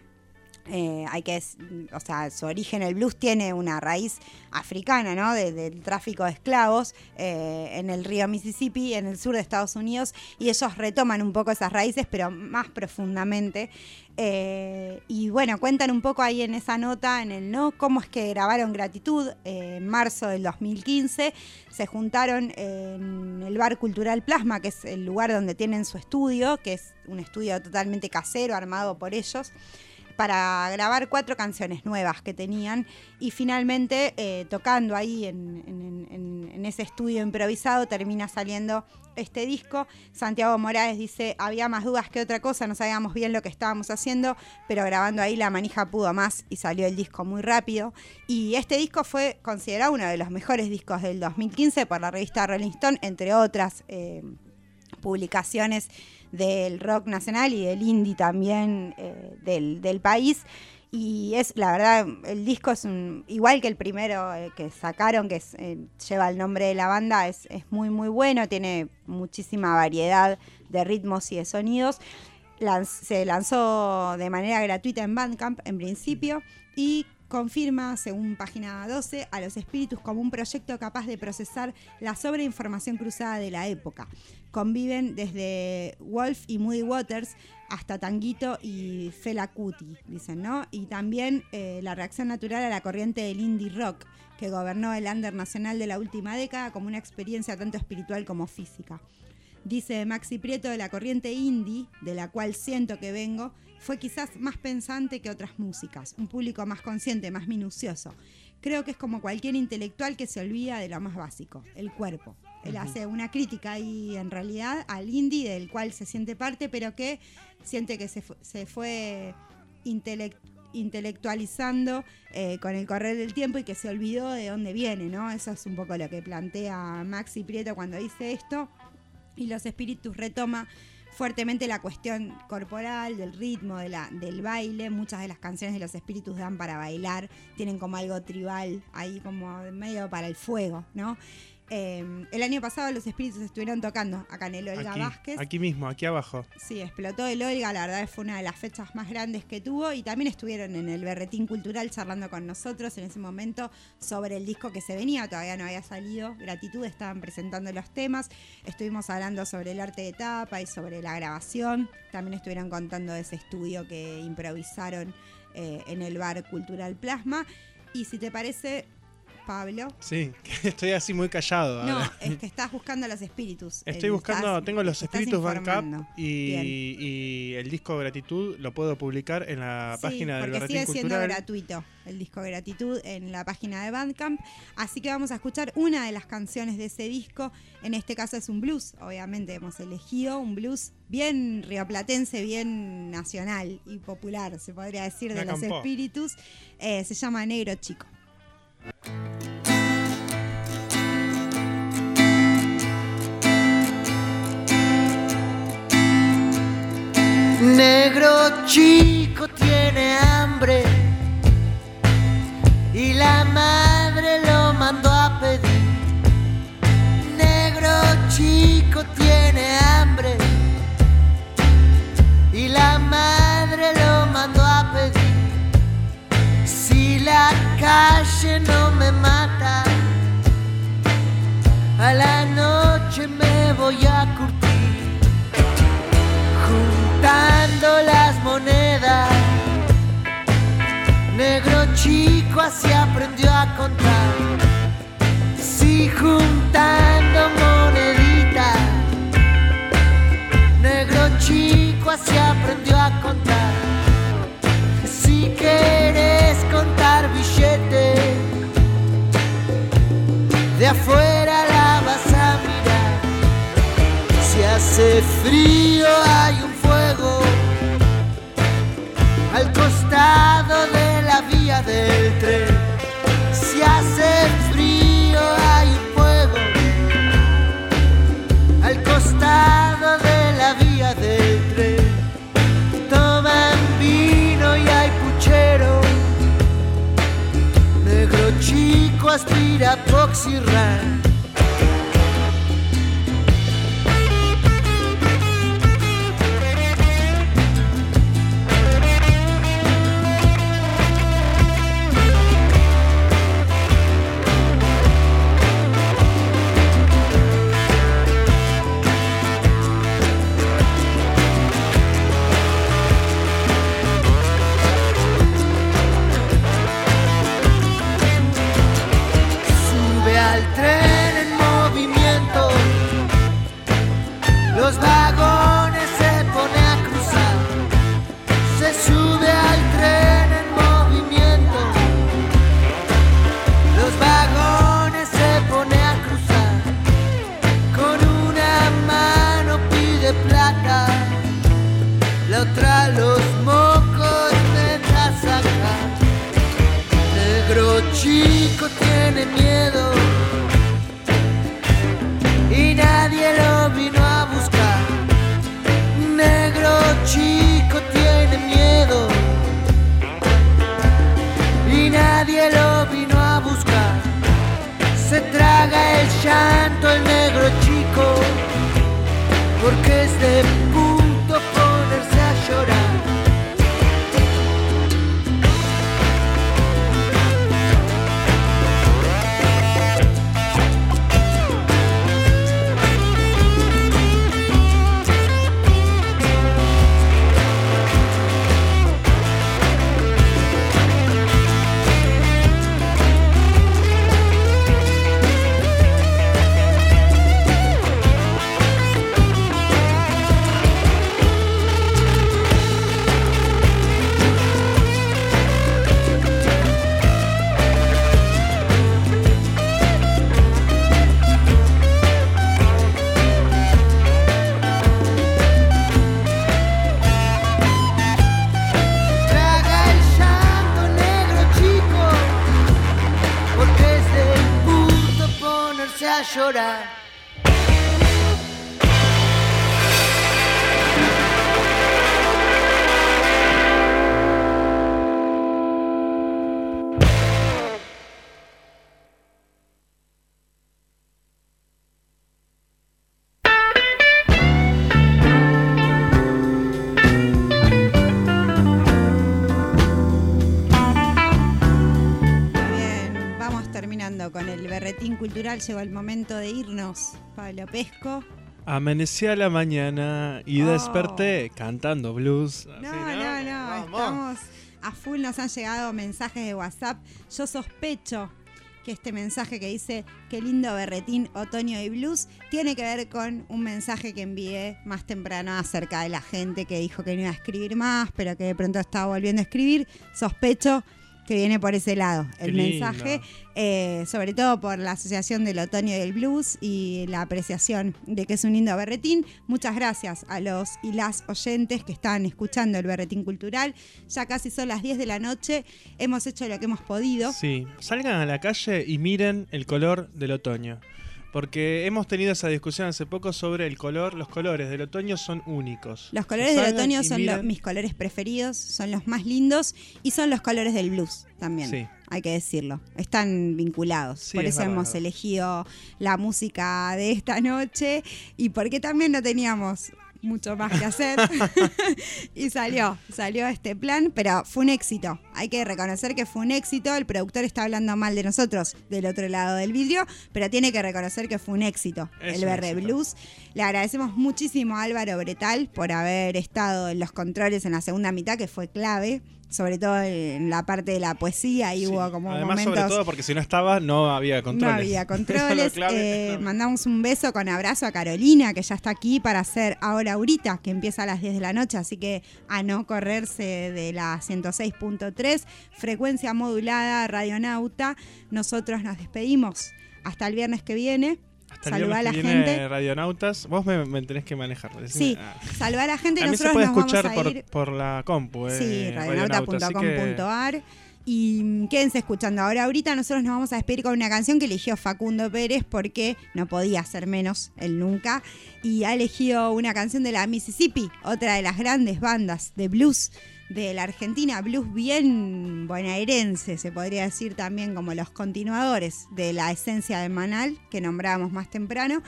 Eh, hay que, o sea, su origen, el blues tiene una raíz africana, ¿no? De- del tráfico de esclavos eh, en el río Mississippi, en el sur de Estados Unidos, y ellos retoman un poco esas raíces, pero más profundamente. Eh, y bueno, cuentan un poco ahí en esa nota, en el no, cómo es que grabaron Gratitud en marzo del 2015. Se juntaron en el Bar Cultural Plasma, que es el lugar donde tienen su estudio, que es un estudio totalmente casero, armado por ellos para grabar cuatro canciones nuevas que tenían y finalmente eh, tocando ahí en, ese estudio improvisado termina saliendo este disco. Santiago Morales dice, había más dudas que otra cosa, no sabíamos bien lo que estábamos haciendo, pero grabando ahí la manija pudo más y salió el disco muy rápido. Y este disco fue considerado uno de los mejores discos del 2015 por la revista Rolling Stone, entre otras. eh, publicaciones del rock nacional y del indie también eh, del, del país. Y es, la verdad, el disco es un, igual que el primero eh, que sacaron, que eh, lleva el nombre de la banda, es, es muy, muy bueno, tiene muchísima variedad de ritmos y de sonidos. Se lanzó de manera gratuita en Bandcamp en principio y confirma, según página 12, a los espíritus como un proyecto capaz de procesar la sobreinformación cruzada de la época. Conviven desde Wolf y Moody Waters hasta Tanguito y Fela Kuti, dicen, ¿no? Y también eh, la reacción natural a la corriente del indie rock que gobernó el under nacional de la última década como una experiencia tanto espiritual como física. Dice Maxi Prieto de la corriente indie, de la cual siento que vengo, fue quizás más pensante que otras músicas, un público más consciente, más minucioso. Creo que es como cualquier intelectual que se olvida de lo más básico, el cuerpo. Él hace una crítica ahí en realidad al indie del cual se siente parte, pero que siente que se, fu- se fue intelec- intelectualizando eh, con el correr del tiempo y que se olvidó de dónde viene, ¿no? Eso es un poco lo que plantea Maxi Prieto cuando dice esto. Y los espíritus retoma fuertemente la cuestión corporal, del ritmo, de la, del baile. Muchas de las canciones de los espíritus dan para bailar, tienen como algo tribal, ahí como medio para el fuego, ¿no? Eh, el año pasado los espíritus estuvieron tocando acá en el Olga Aquí, Vázquez. aquí mismo, aquí abajo. Sí, explotó el Olga, la verdad fue una de las fechas más grandes que tuvo y también estuvieron en el Berretín Cultural charlando con nosotros en ese momento sobre el disco que se venía, todavía no había salido, Gratitud, estaban presentando los temas, estuvimos hablando sobre el arte de tapa y sobre la grabación, también estuvieron contando de ese estudio que improvisaron eh, en el Bar Cultural Plasma y si te parece, Pablo... Sí, estoy así muy callado. No, ahora. es que estás buscando los espíritus. Estoy buscando, estás- tengo los espíritus Bandcamp y, y el disco Gratitud lo puedo publicar en la Sí, página del porque sigue siendo Cultural. gratuito el disco Gratitud en la página de Bandcamp. Así que vamos a escuchar una de las canciones de ese disco. En este caso es un blues, obviamente hemos elegido un blues bien rioplatense, bien nacional y popular, se podría decir, de Me los acampó. espíritus. Eh, se llama Negro Chico. Negro chico tiene hambre y la madre calle no me mata, a la noche me voy a curtir juntando las monedas. Negro chico así aprendió a contar. Si juntando moneditas. Negro chico así aprendió a contar. Afuera la vas a mirar. Si hace frío hay un fuego al costado de la vía del tren. taxi ride. Porque es de llora. Cultural. Llegó el momento de irnos. Pablo Pesco. Amanecí a la mañana y Oh. desperté cantando blues. No, no, no, estamos a full, nos han llegado mensajes de WhatsApp. Yo sospecho que este mensaje que dice qué lindo berretín otoño y blues tiene que ver con un mensaje que envié más temprano acerca de la gente que dijo que no iba a escribir más, pero que de pronto estaba volviendo a escribir. Sospecho que viene por ese lado el mensaje, eh, sobre todo por la Asociación del Otoño y del Blues y la apreciación de que es un lindo berretín. Muchas gracias a los y las oyentes que están escuchando el berretín cultural. Ya casi son las 10 de la noche, hemos hecho lo que hemos podido. Sí, salgan a la calle y miren el color del otoño. Porque hemos tenido esa discusión hace poco sobre el color. Los colores del otoño son únicos. Los colores del otoño son mis colores preferidos, son los más lindos y son los colores del blues también. Sí. Hay que decirlo. Están vinculados. Sí, por es eso hemos elegido la música de esta noche y porque también no teníamos mucho más que hacer. y salió, salió este plan, pero fue un éxito. Hay que reconocer que fue un éxito. El productor está hablando mal de nosotros del otro lado del vidrio, pero tiene que reconocer que fue un éxito. Es el éxito. Blues. Le agradecemos muchísimo a Álvaro Bretal por haber estado en los controles en la segunda mitad, que fue clave, sobre todo en la parte de la poesía. Ahí hubo como Además, momentos. sobre todo porque si no estaba, no había controles. No había controles. Eh, mandamos un beso con abrazo a Carolina, que ya está aquí para hacer ahora ahorita, que empieza a las 10 de la noche, así que a no correrse de la 106.3, frecuencia modulada, radionauta. Nosotros nos despedimos hasta el viernes que viene. Hasta el Saludá a la gente. Radionautas. Vos me, me tenés que manejar. decime. Sí, Ah. saludar a la gente. Se Nosotros puede nos vamos escuchar a por, ir por la compu. Sí, eh, que- radionauta.com.ar. Y mm, quédense escuchando. Ahora, ahorita nosotros nos vamos a despedir con una canción que eligió Facundo Pérez porque no podía ser menos él nunca. Y ha elegido una canción de la Mississippi, otra de las grandes bandas de blues de la Argentina, blues bien bonaerense, se podría decir también como los continuadores de la esencia de Manal, que nombrábamos más temprano.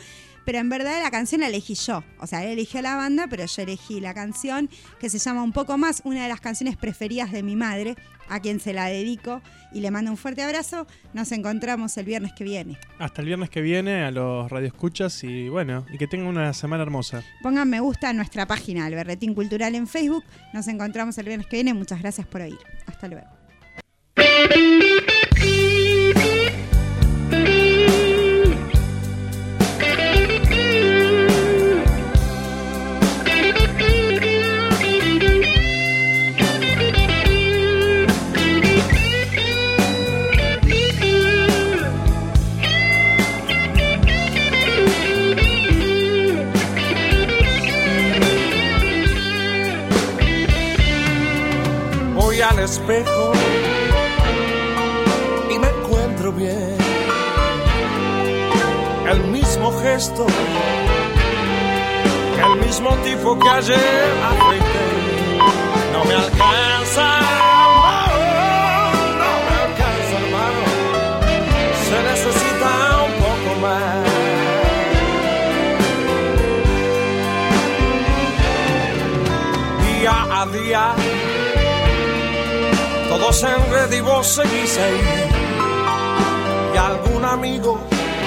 Pero en verdad la canción la elegí yo. O sea, él eligió la banda, pero yo elegí la canción que se llama Un poco más, una de las canciones preferidas de mi madre, a quien se la dedico y le mando un fuerte abrazo. Nos encontramos el viernes que viene. Hasta el viernes que viene a los radioescuchas y bueno, y que tengan una semana hermosa. Pongan me gusta en nuestra página, el Berretín Cultural en Facebook. Nos encontramos el viernes que viene. Muchas gracias por oír. Hasta luego. Espejo y me encuentro bien. El mismo gesto, el mismo tipo que ayer. No me alcanza, no me alcanza, hermano. Se necesita un poco más. Día a día se enreda y vos. Y algún amigo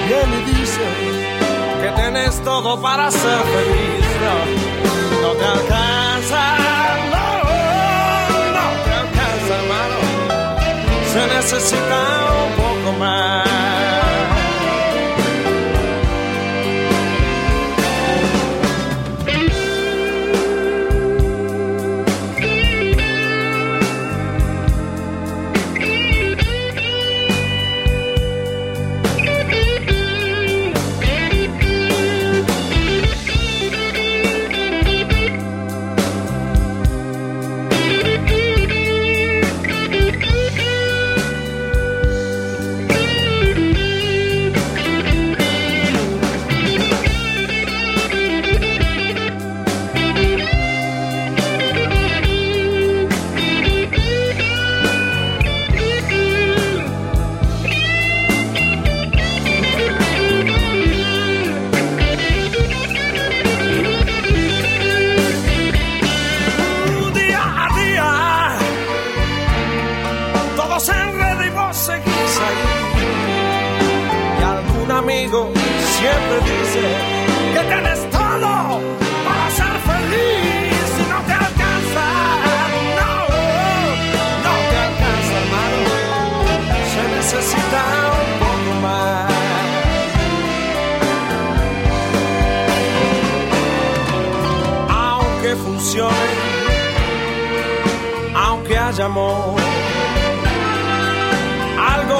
viene y dice que tenés todo para ser feliz. No, no te alcanza, no, no te alcanza, hermano. Se necesita un poco más.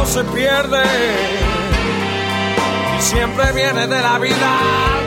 Se pierde. Y siempre viene de la vida